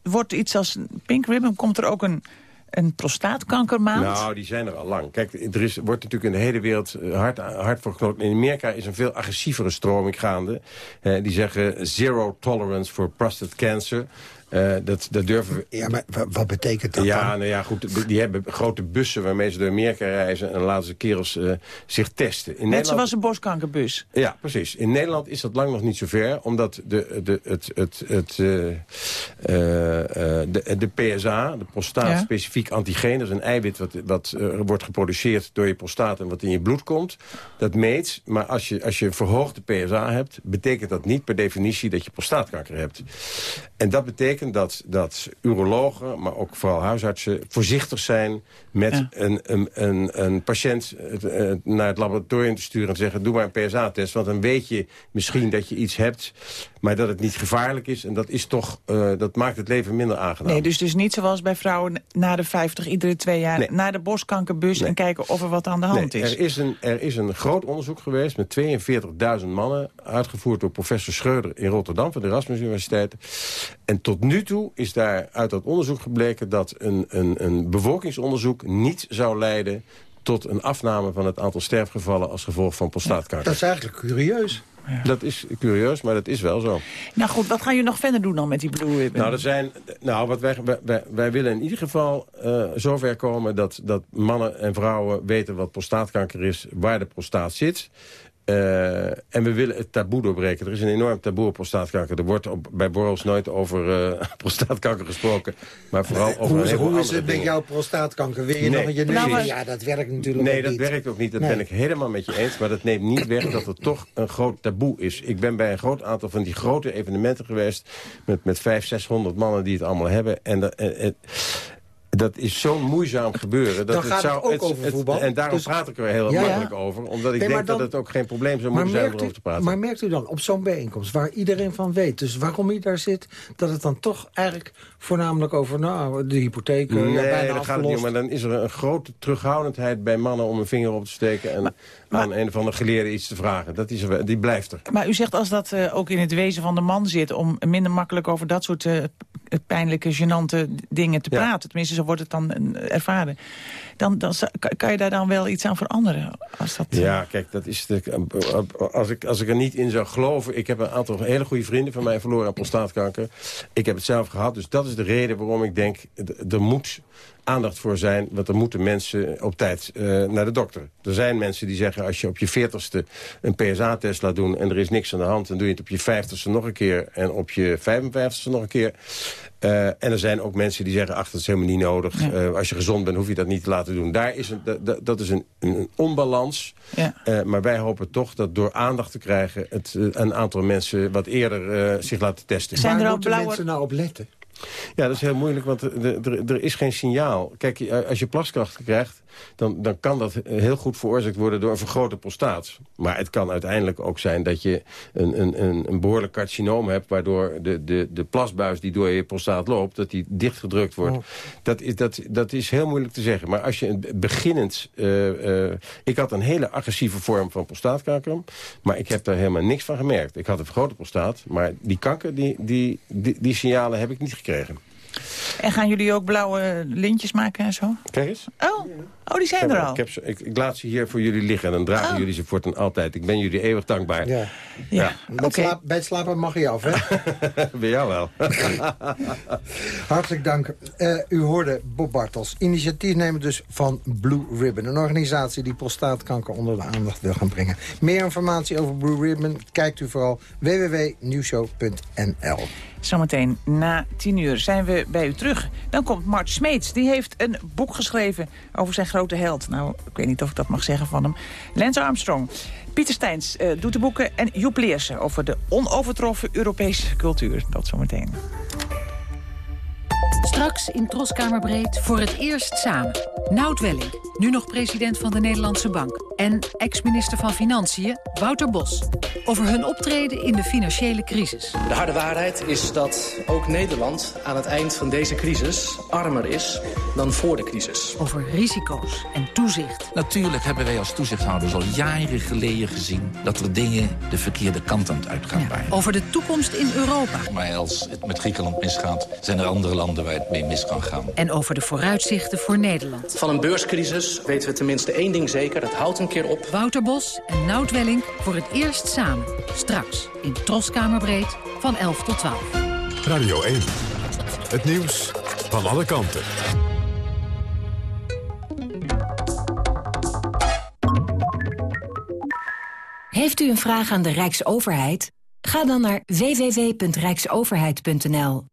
wordt iets als pink ribbon, komt er ook een een prostaatkankermaand? Nou, die zijn er al lang. Kijk, er is, wordt natuurlijk in de hele wereld hard, hard voor geknopt. In Amerika is een veel agressievere stroming gaande. Die zeggen zero tolerance for prostate cancer. Uh, dat, dat durven we... Ja, maar wat betekent dat ja, dan? Nou ja, goed, die hebben grote bussen waarmee ze door Amerika reizen... en laten ze kerels uh, zich testen. In Net Nederland... zoals een borstkankerbus. Ja, precies. In Nederland is dat lang nog niet zo ver... omdat de, de, het, het, het, uh, de, de PSA, de prostaat-specifiek ja. antigeen... dat is een eiwit wat, wat wordt geproduceerd door je prostaat... en wat in je bloed komt, dat meet. Maar als je, als je verhoogde PSA hebt... betekent dat niet per definitie dat je prostaatkanker hebt. En dat betekent betekent dat, dat urologen, maar ook vooral huisartsen... voorzichtig zijn met een, een, een, een patiënt naar het laboratorium te sturen... en te zeggen, doe maar een PSA-test. Want dan weet je misschien dat je iets hebt, maar dat het niet gevaarlijk is. En dat, is toch, uh, dat maakt het leven minder aangenaam. Nee, dus, dus niet zoals bij vrouwen na de 50, iedere twee jaar... naar de borstkankerbus en kijken of er wat aan de hand is. Er is, een, er is een groot onderzoek geweest met 42.000 mannen... uitgevoerd door professor Schreuder in Rotterdam van de Erasmus Universiteit. En tot nu toe is daar uit dat onderzoek gebleken... dat een, een, een bevolkingsonderzoek niet zou leiden tot een afname van het aantal sterfgevallen als gevolg van prostaatkanker. Dat is eigenlijk curieus. Dat is curieus, maar dat is wel zo. Nou goed, wat gaan jullie nog verder doen dan met die Blue Ribbon? Nou, er zijn, nou wat wij, wij, wij willen in ieder geval uh, zover komen... Dat, dat mannen en vrouwen weten wat prostaatkanker is, waar de prostaat zit... Uh, en we willen het taboe doorbreken. Er is een enorm taboe op prostaatkanker. Er wordt op, bij borrels nooit over uh, <laughs> prostaatkanker gesproken. Maar vooral over hoe, hoe is het met jouw prostaatkanker? Wil je nee. nog je neus? Nou, ja, dat werkt natuurlijk nee, ook niet. Nee, dat werkt ook niet. Dat ben ik helemaal met je eens. Maar dat neemt niet weg dat er toch een groot taboe is. Ik ben bij een groot aantal van die grote evenementen geweest... met, met 500, 600 mannen die het allemaal hebben. En, dat, dat is zo'n moeizaam gebeuren. Dat dan het zou, het ook over voetbal. En daarom dus, praat ik er heel ja, makkelijk over. Omdat ik denk dan, dat het ook geen probleem zou moeten zijn om erover te praten. Maar merkt u dan op zo'n bijeenkomst waar iedereen van weet... dus waarom u daar zit, dat het dan toch eigenlijk voornamelijk over nou, de hypotheek... Nee, ja, bijna dat gaat het niet Maar dan is er een grote terughoudendheid bij mannen om een vinger op te steken... en maar, aan een of andere geleerde iets te vragen. Dat is er, die blijft er. Maar u zegt als dat uh, ook in het wezen van de man zit... om minder makkelijk over dat soort uh, pijnlijke, gênante dingen te praten... tenminste wordt het dan eh, ervaren. Dan, dan kan je daar dan wel iets aan veranderen? Als dat, ja, kijk, dat is de, als, ik, als ik er niet in zou geloven... Ik heb een aantal hele goede vrienden van mij verloren aan prostaatkanker. Ik heb het zelf gehad, dus dat is de reden waarom ik denk... er moet aandacht voor zijn, want er moeten mensen op tijd uh, naar de dokter. Er zijn mensen die zeggen, als je op je 40ste een PSA-test laat doen... en er is niks aan de hand, dan doe je het op je 50ste nog een keer... en op je 55ste nog een keer. Uh, en er zijn ook mensen die zeggen, ach, dat is helemaal niet nodig. Ja. Uh, als je gezond bent, hoef je dat niet te laten doen. Daar is een, dat is een, een onbalans. Ja. Uh, maar wij hopen toch dat door aandacht te krijgen... Het, een aantal mensen wat eerder zich laten testen. Zijn er al blauwe... mensen nou op letten? Ja, dat is heel moeilijk, want er, is geen signaal. Kijk, als je plaskrachten krijgt, dan, dan kan dat heel goed veroorzaakt worden door een vergrote prostaat. Maar het kan uiteindelijk ook zijn dat je een, een, een behoorlijk carcinoom hebt... waardoor de, de, de plasbuis die door je prostaat loopt, dat die dichtgedrukt wordt. Oh. Dat, is, dat, dat is heel moeilijk te zeggen. Maar als je een beginnend... Uh, uh, ik had een hele agressieve vorm van prostaatkanker, maar ik heb daar helemaal niks van gemerkt. Ik had een vergrote prostaat, maar die kanker, die, die, die, die signalen heb ik niet gekregen. En gaan jullie ook blauwe lintjes maken en zo? Kijk eens. Oh, oh die zijn er al. Ik, heb ze, ik, ik, laat ze hier voor jullie liggen en dan dragen oh. jullie ze voortaan altijd. Ik ben jullie eeuwig dankbaar. Ja. ja. ja. Slaap, bij het slapen mag je af, hè? <laughs> bij jou wel. <laughs> Hartelijk dank. Uh, u hoorde Bob Bartels, initiatiefnemer dus van Blue Ribbon. Een organisatie die prostaatkanker onder de aandacht wil gaan brengen. Meer informatie over Blue Ribbon kijkt u vooral www.nieuwshow.nl. Zometeen na tien uur zijn we bij u terug. Dan komt Mart Smeets. Die heeft een boek geschreven over zijn grote held. Nou, ik weet niet of ik dat mag zeggen van hem. Lance Armstrong. Pieter Steins uh, doet de boeken. En Joep Leersen over de onovertroffen Europese cultuur. Dat zometeen. Straks in Troskamerbreed voor het eerst samen. Nout Welling, nu nog president van de Nederlandse Bank. En ex-minister van Financiën, Wouter Bos. Over hun optreden in de financiële crisis. De harde waarheid is dat ook Nederland aan het eind van deze crisis... armer is dan voor de crisis. Over risico's en toezicht. Natuurlijk hebben wij als toezichthouders al jaren geleden gezien... dat er dingen de verkeerde kant aan het uitgaan waren. Over de toekomst in Europa. Maar als het met Griekenland misgaat, zijn er andere landen waar het mee mis kan gaan. En over de vooruitzichten voor Nederland. Van een beurscrisis weten we tenminste één ding zeker. Dat houdt een keer op. Wouter Bos en Nout Welling voor het eerst samen. Straks in Troskamerbreed van 11 tot 12. Radio 1. Het nieuws van alle kanten. Heeft u een vraag aan de Rijksoverheid? Ga dan naar www.rijksoverheid.nl.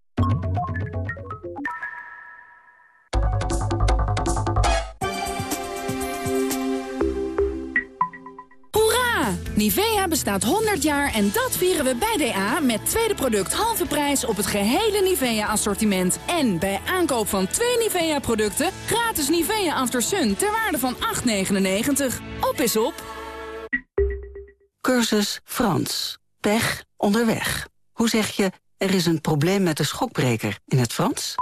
Nivea bestaat 100 jaar en dat vieren we bij DA met tweede product halve prijs op het gehele Nivea-assortiment. En bij aankoop van twee Nivea-producten gratis Nivea After Sun ter waarde van 8,99. Op is op! Cursus Frans. Pech onderweg. Hoe zeg je, er is een probleem met de schokbreker in het Frans?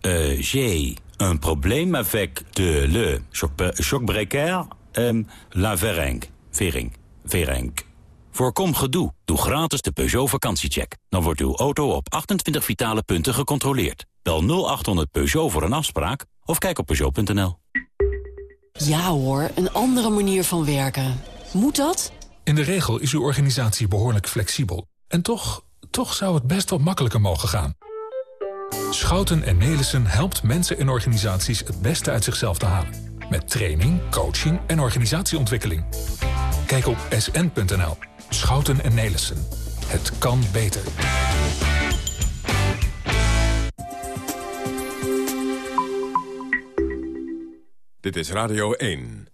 Euh, J'ai un problème avec de le choc um, la Verenk. Vering. Verenk. Voorkom gedoe. Doe gratis de Peugeot vakantiecheck. Dan wordt uw auto op 28 vitale punten gecontroleerd. Bel 0800 Peugeot voor een afspraak of kijk op Peugeot.nl. Ja hoor, een andere manier van werken. Moet dat? In de regel is uw organisatie behoorlijk flexibel. En toch, toch zou het best wat makkelijker mogen gaan. Schouten en Nelissen helpt mensen en organisaties het beste uit zichzelf te halen. Met training, coaching en organisatieontwikkeling. Kijk op sn.nl. Schouten en Nelissen. Het kan beter. Dit is Radio 1.